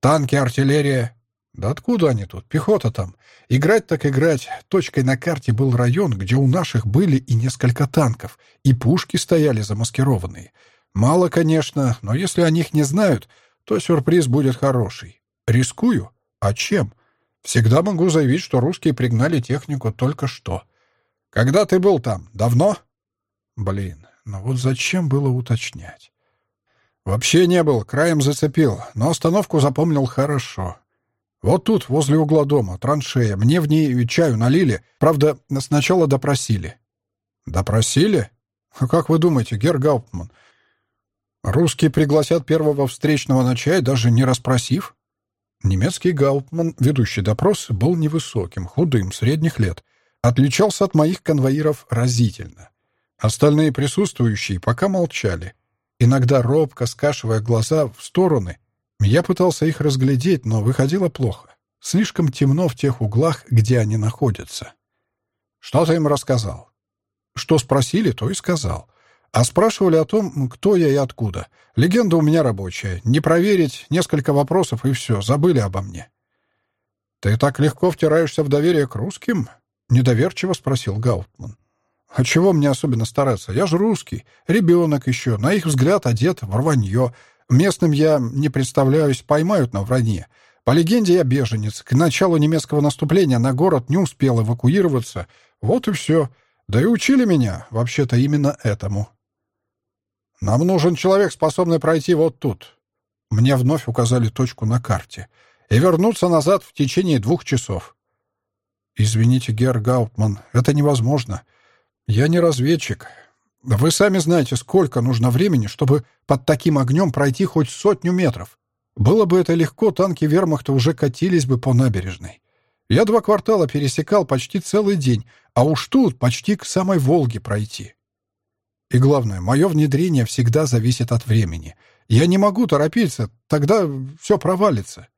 S1: Танки, артиллерия да откуда они тут? Пехота там. Играть так играть. Точкой на карте был район, где у наших были и несколько танков, и пушки стояли замаскированные. Мало, конечно, но если о них не знают, то сюрприз будет хороший. Рискую? А чем? Всегда могу заявить, что русские пригнали технику только что. Когда ты был там? Давно? Блин, ну вот зачем было уточнять? Вообще не был, краем зацепил, но остановку запомнил хорошо. Вот тут, возле угла дома, траншея. Мне в ней чаю налили. Правда, сначала допросили». «Допросили? А как вы думаете, Гер Гауптман, русские пригласят первого встречного на чай, даже не расспросив?» Немецкий Гауптман, ведущий допрос, был невысоким, худым, средних лет. Отличался от моих конвоиров разительно. Остальные присутствующие пока молчали. Иногда робко, скашивая глаза в стороны, я пытался их разглядеть, но выходило плохо. Слишком темно в тех углах, где они находятся. Что ты им рассказал? Что спросили, то и сказал. А спрашивали о том, кто я и откуда. Легенда у меня рабочая. Не проверить, несколько вопросов и все, забыли обо мне. «Ты так легко втираешься в доверие к русским?» — недоверчиво спросил Гаутман. «А чего мне особенно стараться? Я же русский, ребенок еще, на их взгляд одет в рванье. Местным я не представляюсь, поймают на вранье. По легенде, я беженец. К началу немецкого наступления на город не успел эвакуироваться. Вот и все. Да и учили меня, вообще-то, именно этому. Нам нужен человек, способный пройти вот тут. Мне вновь указали точку на карте. И вернуться назад в течение двух часов. Извините, Герр Гаутман, это невозможно. Я не разведчик. Вы сами знаете, сколько нужно времени, чтобы под таким огнем пройти хоть сотню метров. Было бы это легко, танки вермахта уже катились бы по набережной. Я два квартала пересекал почти целый день, а уж тут почти к самой Волге пройти. И главное, мое внедрение всегда зависит от времени. Я не могу торопиться, тогда все провалится.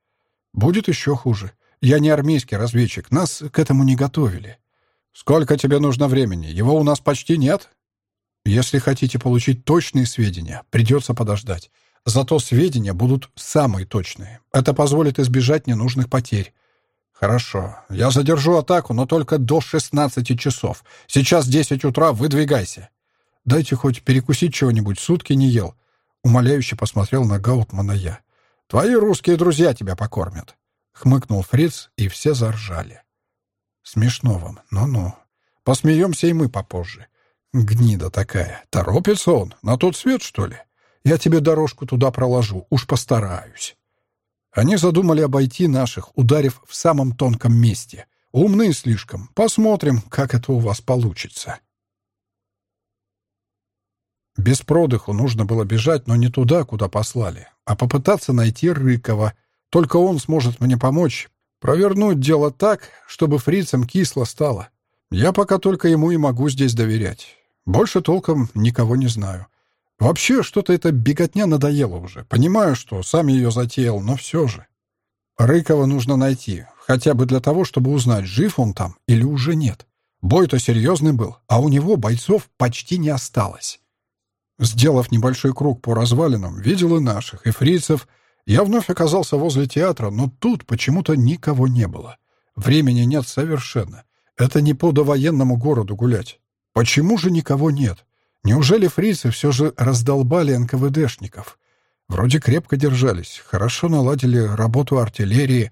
S1: Будет еще хуже. Я не армейский разведчик, нас к этому не готовили. Сколько тебе нужно времени? Его у нас почти нет. Если хотите получить точные сведения, придется подождать. Зато сведения будут самые точные. Это позволит избежать ненужных потерь. Хорошо. Я задержу атаку, но только до 16 часов. Сейчас 10 утра, выдвигайся. Дайте хоть перекусить чего-нибудь, сутки не ел. Умоляюще посмотрел на Гаутмана я. Твои русские друзья тебя покормят. Хмыкнул Фриц, и все заржали. Смешно вам, ну-ну. Посмеемся и мы попозже. Гнида такая. Торопится он. На тот свет, что ли? Я тебе дорожку туда проложу. Уж постараюсь. Они задумали обойти наших, ударив в самом тонком месте. Умные слишком. Посмотрим, как это у вас получится. Без продыху нужно было бежать, но не туда, куда послали, а попытаться найти Рыкова. Только он сможет мне помочь провернуть дело так, чтобы фрицам кисло стало. Я пока только ему и могу здесь доверять. Больше толком никого не знаю. Вообще, что-то эта беготня надоела уже. Понимаю, что сам ее затеял, но все же. Рыкова нужно найти, хотя бы для того, чтобы узнать, жив он там или уже нет. Бой-то серьезный был, а у него бойцов почти не осталось. Сделав небольшой круг по развалинам, видел и наших, и фрицев. Я вновь оказался возле театра, но тут почему-то никого не было. Времени нет совершенно. Это не по довоенному городу гулять. Почему же никого нет? Неужели фрицы все же раздолбали НКВДшников? Вроде крепко держались, хорошо наладили работу артиллерии.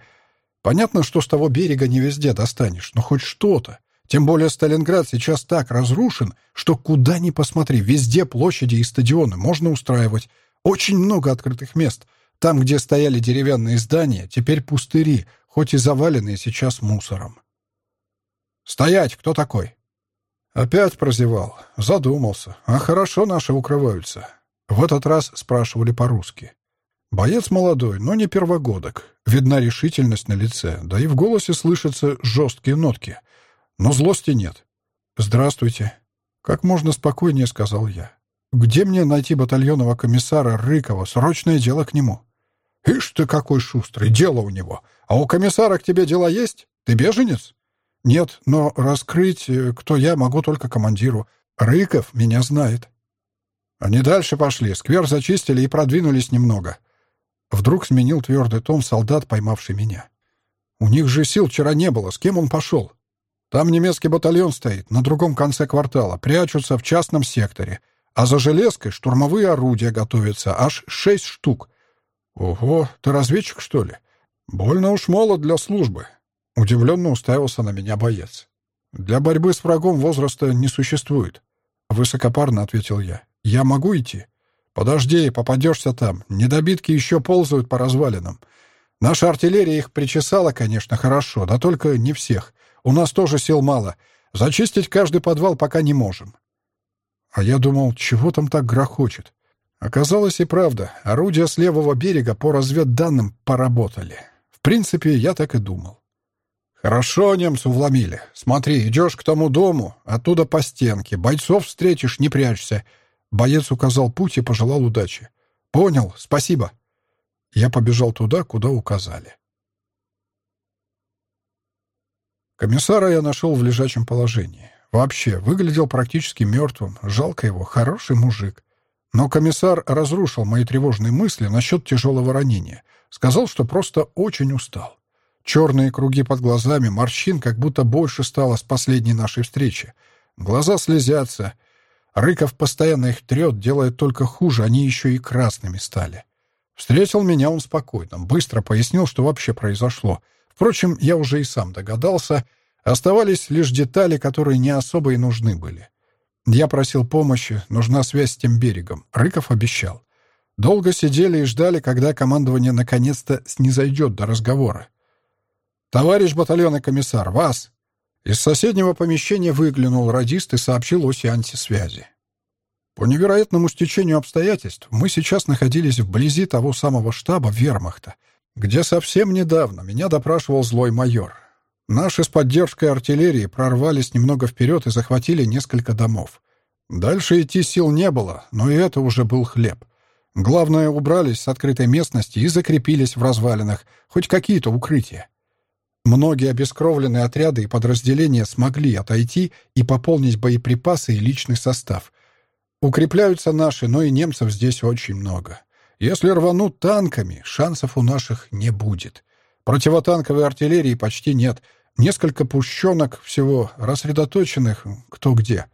S1: Понятно, что с того берега не везде достанешь, но хоть что-то. Тем более Сталинград сейчас так разрушен, что куда ни посмотри, везде площади и стадионы можно устраивать. Очень много открытых мест. Там, где стояли деревянные здания, теперь пустыри, хоть и заваленные сейчас мусором. «Стоять! Кто такой?» Опять прозевал. Задумался. А хорошо наши укрываются. В этот раз спрашивали по-русски. Боец молодой, но не первогодок. Видна решительность на лице, да и в голосе слышатся жесткие нотки — но злости нет. «Здравствуйте». Как можно спокойнее сказал я. «Где мне найти батальонного комиссара Рыкова? Срочное дело к нему». «Ишь ты какой шустрый, дело у него. А у комиссара к тебе дела есть? Ты беженец?» «Нет, но раскрыть, э, кто я, могу только командиру. Рыков меня знает». Они дальше пошли, сквер зачистили и продвинулись немного. Вдруг сменил твердый тон солдат, поймавший меня. «У них же сил вчера не было. С кем он пошел?» Там немецкий батальон стоит, на другом конце квартала, прячутся в частном секторе. А за железкой штурмовые орудия готовятся, аж шесть штук. Ого, ты разведчик, что ли? Больно уж молод для службы. Удивленно уставился на меня боец. Для борьбы с врагом возраста не существует. Высокопарно ответил я. Я могу идти? Подожди, попадешься там. Недобитки еще ползают по развалинам. Наша артиллерия их причесала, конечно, хорошо, да только не всех. У нас тоже сил мало. Зачистить каждый подвал пока не можем. А я думал, чего там так грохочет? Оказалось и правда, орудия с левого берега по разведданным поработали. В принципе, я так и думал. «Хорошо немцы вломили. Смотри, идешь к тому дому, оттуда по стенке. Бойцов встретишь, не прячься». Боец указал путь и пожелал удачи. «Понял, спасибо». Я побежал туда, куда указали. Комиссара я нашел в лежачем положении. Вообще, выглядел практически мертвым. Жалко его, хороший мужик. Но комиссар разрушил мои тревожные мысли насчет тяжелого ранения. Сказал, что просто очень устал. Черные круги под глазами, морщин как будто больше стало с последней нашей встречи. Глаза слезятся. Рыков постоянно их трет, делает только хуже, они еще и красными стали. Встретил меня он спокойно, быстро пояснил, что вообще произошло. Впрочем, я уже и сам догадался. Оставались лишь детали, которые не особо и нужны были. Я просил помощи, нужна связь с тем берегом. Рыков обещал. Долго сидели и ждали, когда командование наконец-то снизойдет до разговора. «Товарищ батальонный комиссар, вас!» Из соседнего помещения выглянул радист и сообщил о сеансе связи. По невероятному стечению обстоятельств мы сейчас находились вблизи того самого штаба вермахта, где совсем недавно меня допрашивал злой майор. Наши с поддержкой артиллерии прорвались немного вперед и захватили несколько домов. Дальше идти сил не было, но и это уже был хлеб. Главное, убрались с открытой местности и закрепились в развалинах, хоть какие-то укрытия. Многие обескровленные отряды и подразделения смогли отойти и пополнить боеприпасы и личный состав. Укрепляются наши, но и немцев здесь очень много. Если рванут танками, шансов у наших не будет. Противотанковой артиллерии почти нет. Несколько пущенок всего, рассредоточенных кто где.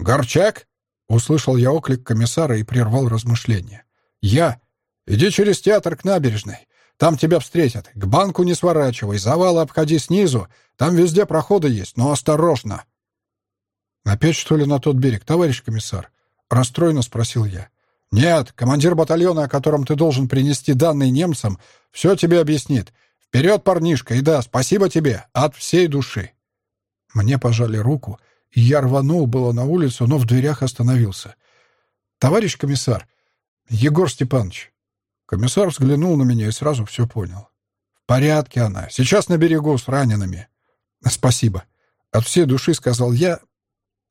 S1: «Горчак?» — услышал я оклик комиссара и прервал размышления. «Я. Иди через театр к набережной. Там тебя встретят. К банку не сворачивай, завалы обходи снизу. Там везде проходы есть, но осторожно». «Опять, что ли, на тот берег, товарищ комиссар?» — расстроенно спросил я. «Нет, командир батальона, о котором ты должен принести данные немцам, все тебе объяснит. Вперед, парнишка, и да, спасибо тебе, от всей души». Мне пожали руку, и я рванул было на улицу, но в дверях остановился. «Товарищ комиссар, Егор Степанович». Комиссар взглянул на меня и сразу все понял. «В порядке она. Сейчас на берегу с ранеными». «Спасибо». От всей души сказал я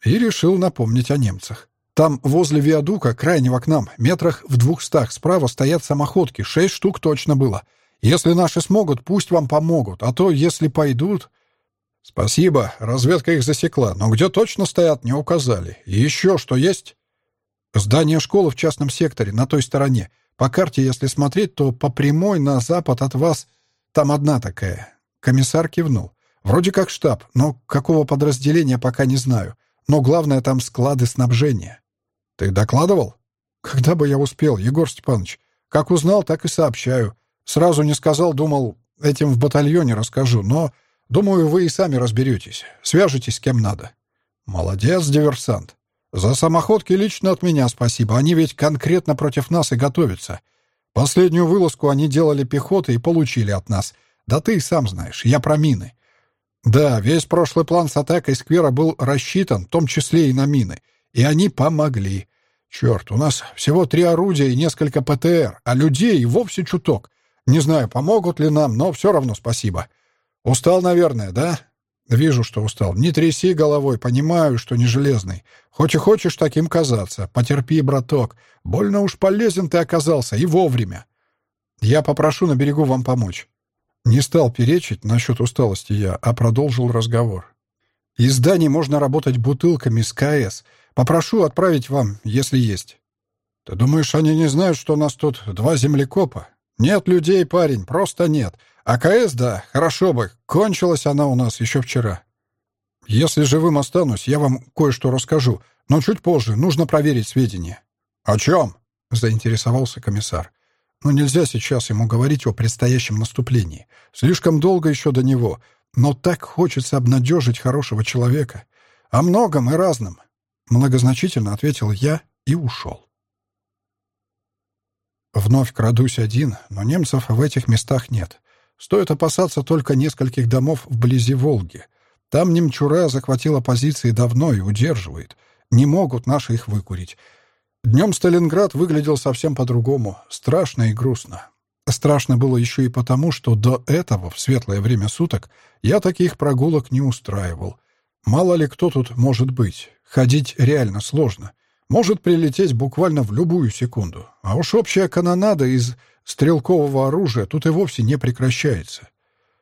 S1: и решил напомнить о немцах. Там, возле виадука, крайнего к нам, метрах в двухстах справа стоят самоходки, шесть штук точно было. Если наши смогут, пусть вам помогут, а то, если пойдут... Спасибо, разведка их засекла, но где точно стоят, не указали. И еще что есть? Здание школы в частном секторе, на той стороне. По карте, если смотреть, то по прямой на запад от вас там одна такая. Комиссар кивнул. Вроде как штаб, но какого подразделения пока не знаю. Но главное, там склады снабжения. «Ты докладывал?» «Когда бы я успел, Егор Степанович? Как узнал, так и сообщаю. Сразу не сказал, думал, этим в батальоне расскажу, но, думаю, вы и сами разберетесь. Свяжетесь с кем надо». «Молодец, диверсант. За самоходки лично от меня спасибо. Они ведь конкретно против нас и готовятся. Последнюю вылазку они делали пехотой и получили от нас. Да ты и сам знаешь, я про мины. Да, весь прошлый план с атакой сквера был рассчитан, в том числе и на мины. И они помогли. Черт, у нас всего три орудия и несколько ПТР, а людей и вовсе чуток. Не знаю, помогут ли нам, но все равно спасибо. Устал, наверное, да? Вижу, что устал. Не тряси головой, понимаю, что не железный. Хоть и хочешь таким казаться. Потерпи, браток. Больно уж полезен ты оказался, и вовремя. Я попрошу на берегу вам помочь. Не стал перечить насчет усталости я, а продолжил разговор. Из зданий можно работать бутылками с КС — Попрошу отправить вам, если есть. Ты думаешь, они не знают, что у нас тут два землекопа? Нет людей, парень, просто нет. АКС, да, хорошо бы. Кончилась она у нас еще вчера. Если живым останусь, я вам кое-что расскажу, но чуть позже нужно проверить сведения. О чем? Заинтересовался комиссар. Но нельзя сейчас ему говорить о предстоящем наступлении. Слишком долго еще до него. Но так хочется обнадежить хорошего человека. О многом и разном. Многозначительно ответил я и ушел. Вновь крадусь один, но немцев в этих местах нет. Стоит опасаться только нескольких домов вблизи Волги. Там немчура захватила позиции давно и удерживает. Не могут наши их выкурить. Днем Сталинград выглядел совсем по-другому. Страшно и грустно. Страшно было еще и потому, что до этого, в светлое время суток, я таких прогулок не устраивал. Мало ли кто тут может быть. Ходить реально сложно. Может прилететь буквально в любую секунду. А уж общая канонада из стрелкового оружия тут и вовсе не прекращается.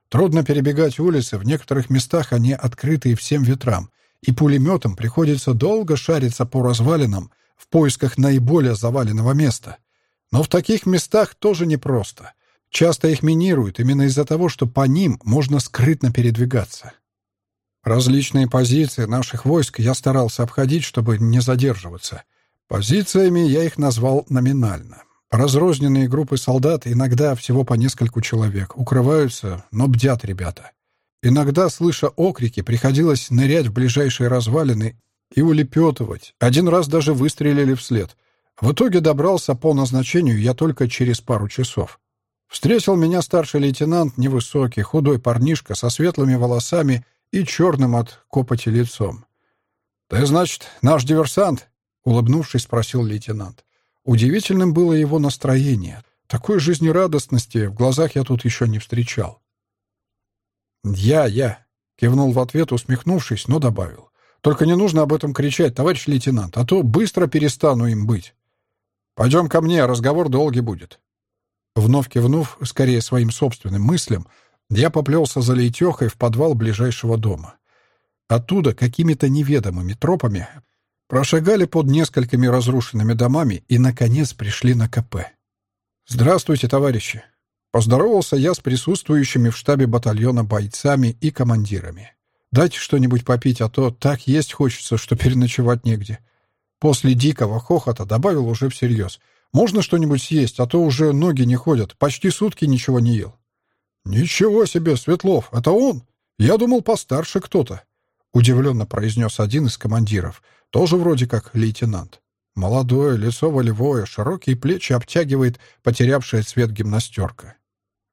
S1: Трудно перебегать улицы, в некоторых местах они открыты всем ветрам, и пулеметам приходится долго шариться по развалинам в поисках наиболее заваленного места. Но в таких местах тоже непросто. Часто их минируют именно из-за того, что по ним можно скрытно передвигаться. Различные позиции наших войск я старался обходить, чтобы не задерживаться. Позициями я их назвал номинально. Разрозненные группы солдат, иногда всего по нескольку человек, укрываются, но бдят ребята. Иногда, слыша окрики, приходилось нырять в ближайшие развалины и улепетывать. Один раз даже выстрелили вслед. В итоге добрался по назначению я только через пару часов. Встретил меня старший лейтенант, невысокий, худой парнишка со светлыми волосами и черным от копоти лицом. «Ты, значит, наш диверсант?» — улыбнувшись, спросил лейтенант. Удивительным было его настроение. Такой жизнерадостности в глазах я тут еще не встречал. «Я, я», — кивнул в ответ, усмехнувшись, но добавил. «Только не нужно об этом кричать, товарищ лейтенант, а то быстро перестану им быть. Пойдем ко мне, разговор долгий будет». Вновь кивнув, скорее своим собственным мыслям, я поплелся за Лейтехой в подвал ближайшего дома. Оттуда какими-то неведомыми тропами Прошагали под несколькими разрушенными домами и, наконец, пришли на КП. «Здравствуйте, товарищи!» Поздоровался я с присутствующими в штабе батальона бойцами и командирами. «Дайте что-нибудь попить, а то так есть хочется, что переночевать негде». После дикого хохота добавил уже всерьез. «Можно что-нибудь съесть, а то уже ноги не ходят, почти сутки ничего не ел». «Ничего себе, Светлов, это он? Я думал, постарше кто-то», — удивленно произнес один из командиров — тоже вроде как лейтенант. Молодое, лицо волевое, широкие плечи обтягивает потерявшая цвет гимнастерка.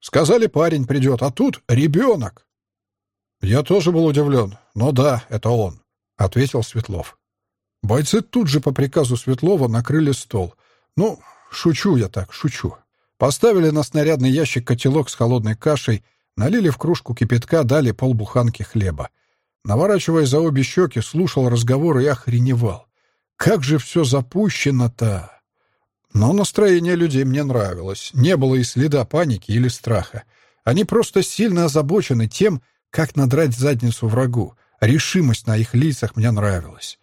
S1: Сказали, парень придет, а тут ребенок. Я тоже был удивлен. Но да, это он, — ответил Светлов. Бойцы тут же по приказу Светлова накрыли стол. Ну, шучу я так, шучу. Поставили на снарядный ящик котелок с холодной кашей, налили в кружку кипятка, дали полбуханки хлеба. Наворачивая за обе щеки, слушал разговор и охреневал. Как же все запущено-то! Но настроение людей мне нравилось. Не было и следа паники или страха. Они просто сильно озабочены тем, как надрать задницу врагу. Решимость на их лицах мне нравилась.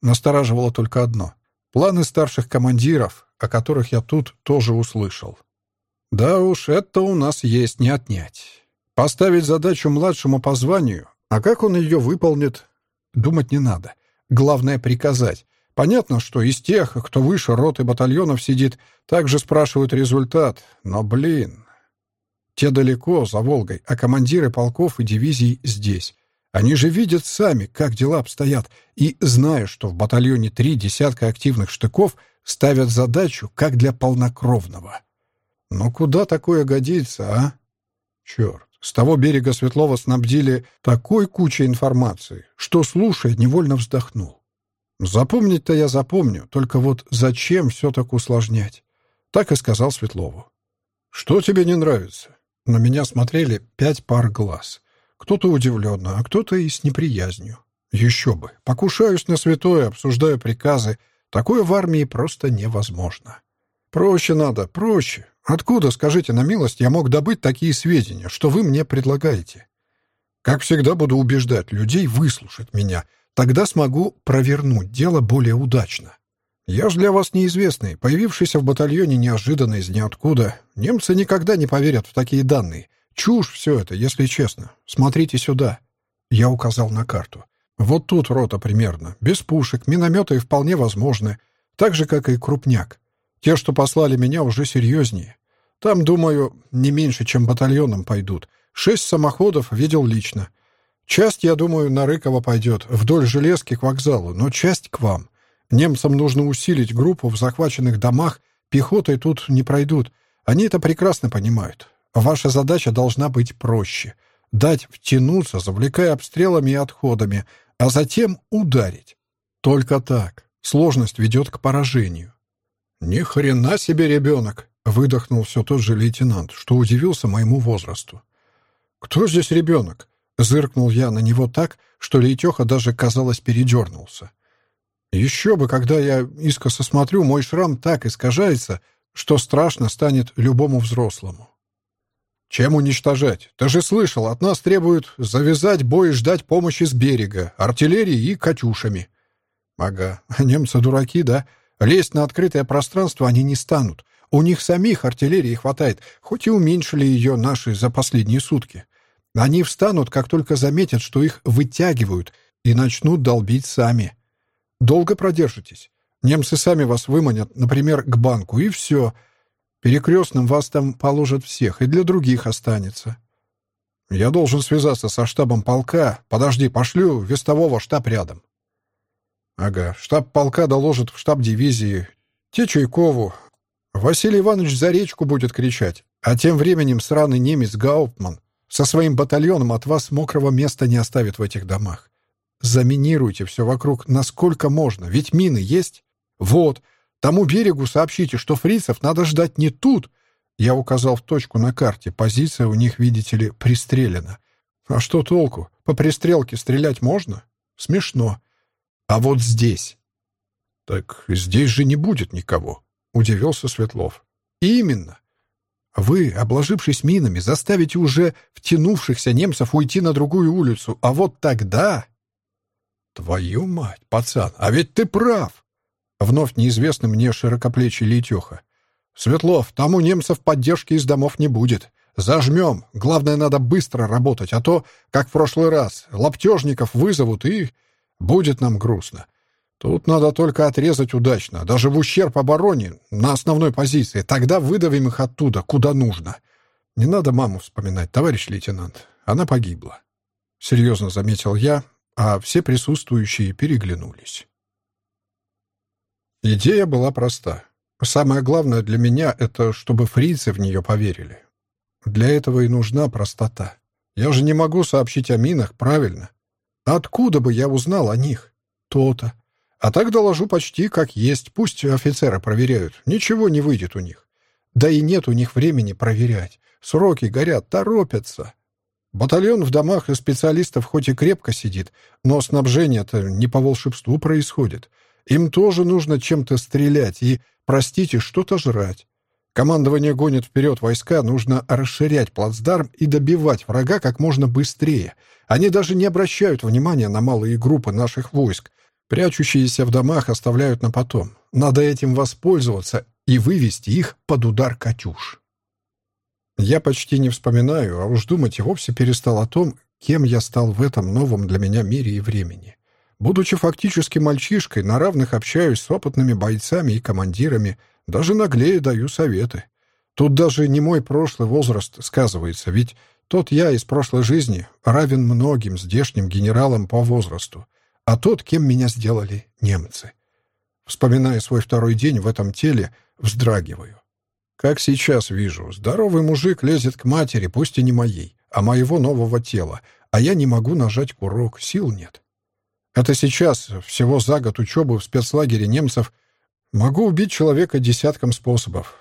S1: Настораживало только одно — планы старших командиров, о которых я тут тоже услышал. Да уж, это у нас есть не отнять. Поставить задачу младшему по званию а как он ее выполнит, думать не надо. Главное — приказать. Понятно, что из тех, кто выше роты батальонов сидит, также спрашивают результат. Но, блин... Те далеко, за Волгой, а командиры полков и дивизий здесь. Они же видят сами, как дела обстоят, и, зная, что в батальоне три десятка активных штыков, ставят задачу, как для полнокровного. Но куда такое годится, а? Черт. С того берега Светлова снабдили такой кучей информации, что, слушая, невольно вздохнул. Запомнить-то я запомню, только вот зачем все так усложнять? Так и сказал Светлову. «Что тебе не нравится?» На меня смотрели пять пар глаз. Кто-то удивленно, а кто-то и с неприязнью. Еще бы. Покушаюсь на святое, обсуждаю приказы. Такое в армии просто невозможно. Проще надо, проще. Откуда, скажите на милость, я мог добыть такие сведения, что вы мне предлагаете? Как всегда буду убеждать людей выслушать меня. Тогда смогу провернуть дело более удачно. Я ж для вас неизвестный, появившийся в батальоне неожиданно из ниоткуда. Немцы никогда не поверят в такие данные. Чушь все это, если честно. Смотрите сюда. Я указал на карту. Вот тут рота примерно. Без пушек, минометы вполне возможны. Так же, как и крупняк. Те, что послали меня, уже серьезнее. Там, думаю, не меньше, чем батальоном пойдут. Шесть самоходов видел лично. Часть, я думаю, на Рыково пойдет, вдоль железки к вокзалу, но часть к вам. Немцам нужно усилить группу в захваченных домах, пехотой тут не пройдут. Они это прекрасно понимают. Ваша задача должна быть проще. Дать втянуться, завлекая обстрелами и отходами, а затем ударить. Только так. Сложность ведет к поражению. «Ни хрена себе ребенок!» — выдохнул все тот же лейтенант, что удивился моему возрасту. «Кто здесь ребенок?» — зыркнул я на него так, что Лейтеха даже, казалось, передернулся. «Еще бы, когда я искоса смотрю, мой шрам так искажается, что страшно станет любому взрослому». Чем уничтожать? Ты же слышал, от нас требуют завязать бой и ждать помощи с берега, артиллерией и «катюшами». Ага, немцы дураки, да? Лезть на открытое пространство они не станут. У них самих артиллерии хватает, хоть и уменьшили ее наши за последние сутки. Они встанут, как только заметят, что их вытягивают, и начнут долбить сами. Долго продержитесь. Немцы сами вас выманят, например, к банку, и все. Перекрестным вас там положат всех, и для других останется. Я должен связаться со штабом полка. Подожди, пошлю вестового штаб рядом. Ага, штаб полка доложит в штаб дивизии. Те Чуйкову. Василий Иванович за речку будет кричать. А тем временем сраный немец Гауптман со своим батальоном от вас мокрого места не оставит в этих домах. Заминируйте все вокруг, насколько можно, ведь мины есть. Вот, тому берегу сообщите, что фрицев надо ждать не тут. Я указал в точку на карте, позиция у них, видите ли, пристрелена. А что толку? По пристрелке стрелять можно? Смешно. А вот здесь... Так здесь же не будет никого, удивился Светлов. Именно. Вы, обложившись минами, заставите уже втянувшихся немцев уйти на другую улицу, а вот тогда... Твою мать, пацан, а ведь ты прав! Вновь неизвестный мне широкоплечий Летеха. Светлов, там у немцев поддержки из домов не будет. Зажмем. Главное, надо быстро работать, а то, как в прошлый раз, лаптежников вызовут, и будет нам грустно. Тут надо только отрезать удачно, даже в ущерб обороне, на основной позиции. Тогда выдавим их оттуда, куда нужно. Не надо маму вспоминать, товарищ лейтенант. Она погибла. Серьезно заметил я, а все присутствующие переглянулись. Идея была проста. Самое главное для меня — это чтобы фрицы в нее поверили. Для этого и нужна простота. Я же не могу сообщить о минах, правильно? Откуда бы я узнал о них? То-то. А так доложу почти как есть. Пусть офицеры проверяют. Ничего не выйдет у них. Да и нет у них времени проверять. Сроки горят, торопятся. Батальон в домах специалистов хоть и крепко сидит, но снабжение-то не по волшебству происходит. Им тоже нужно чем-то стрелять и, простите, что-то жрать. Командование гонит вперед войска, нужно расширять плацдарм и добивать врага как можно быстрее. Они даже не обращают внимания на малые группы наших войск, Прячущиеся в домах оставляют на потом. Надо этим воспользоваться и вывести их под удар «Катюш». Я почти не вспоминаю, а уж думать и вовсе перестал о том, кем я стал в этом новом для меня мире и времени. Будучи фактически мальчишкой, на равных общаюсь с опытными бойцами и командирами, даже наглее даю советы. Тут даже не мой прошлый возраст сказывается, ведь тот я из прошлой жизни равен многим здешним генералам по возрасту а тот, кем меня сделали немцы. Вспоминая свой второй день в этом теле, вздрагиваю. Как сейчас вижу, здоровый мужик лезет к матери, пусть и не моей, а моего нового тела, а я не могу нажать курок, сил нет. Это сейчас, всего за год учебы в спецлагере немцев, могу убить человека десятком способов.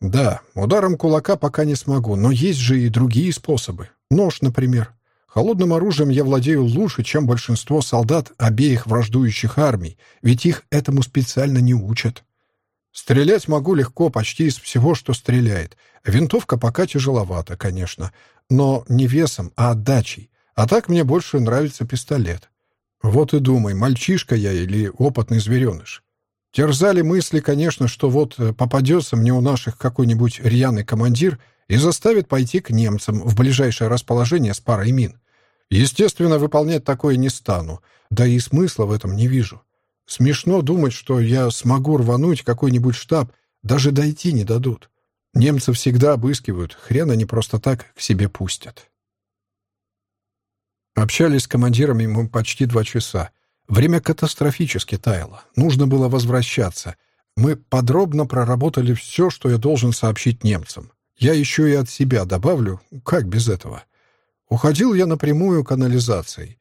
S1: Да, ударом кулака пока не смогу, но есть же и другие способы. Нож, например. Холодным оружием я владею лучше, чем большинство солдат обеих враждующих армий, ведь их этому специально не учат. Стрелять могу легко почти из всего, что стреляет. Винтовка пока тяжеловата, конечно, но не весом, а отдачей. А так мне больше нравится пистолет. Вот и думай, мальчишка я или опытный звереныш. Терзали мысли, конечно, что вот э, попадется мне у наших какой-нибудь рьяный командир — и заставит пойти к немцам в ближайшее расположение с парой мин. Естественно, выполнять такое не стану, да и смысла в этом не вижу. Смешно думать, что я смогу рвануть какой-нибудь штаб, даже дойти не дадут. Немцы всегда обыскивают, хрен они просто так к себе пустят. Общались с командирами мы почти два часа. Время катастрофически таяло. Нужно было возвращаться. Мы подробно проработали все, что я должен сообщить немцам. Я еще и от себя добавлю, как без этого. Уходил я напрямую канализацией.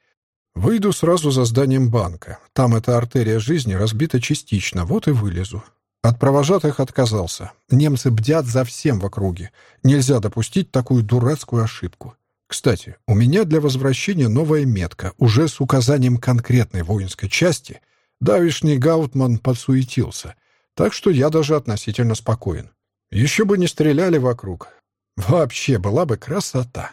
S1: Выйду сразу за зданием банка. Там эта артерия жизни разбита частично, вот и вылезу. От провожатых отказался. Немцы бдят за всем в округе. Нельзя допустить такую дурацкую ошибку. Кстати, у меня для возвращения новая метка, уже с указанием конкретной воинской части. Давишний Гаутман подсуетился, так что я даже относительно спокоен. Еще бы не стреляли вокруг. Вообще была бы красота.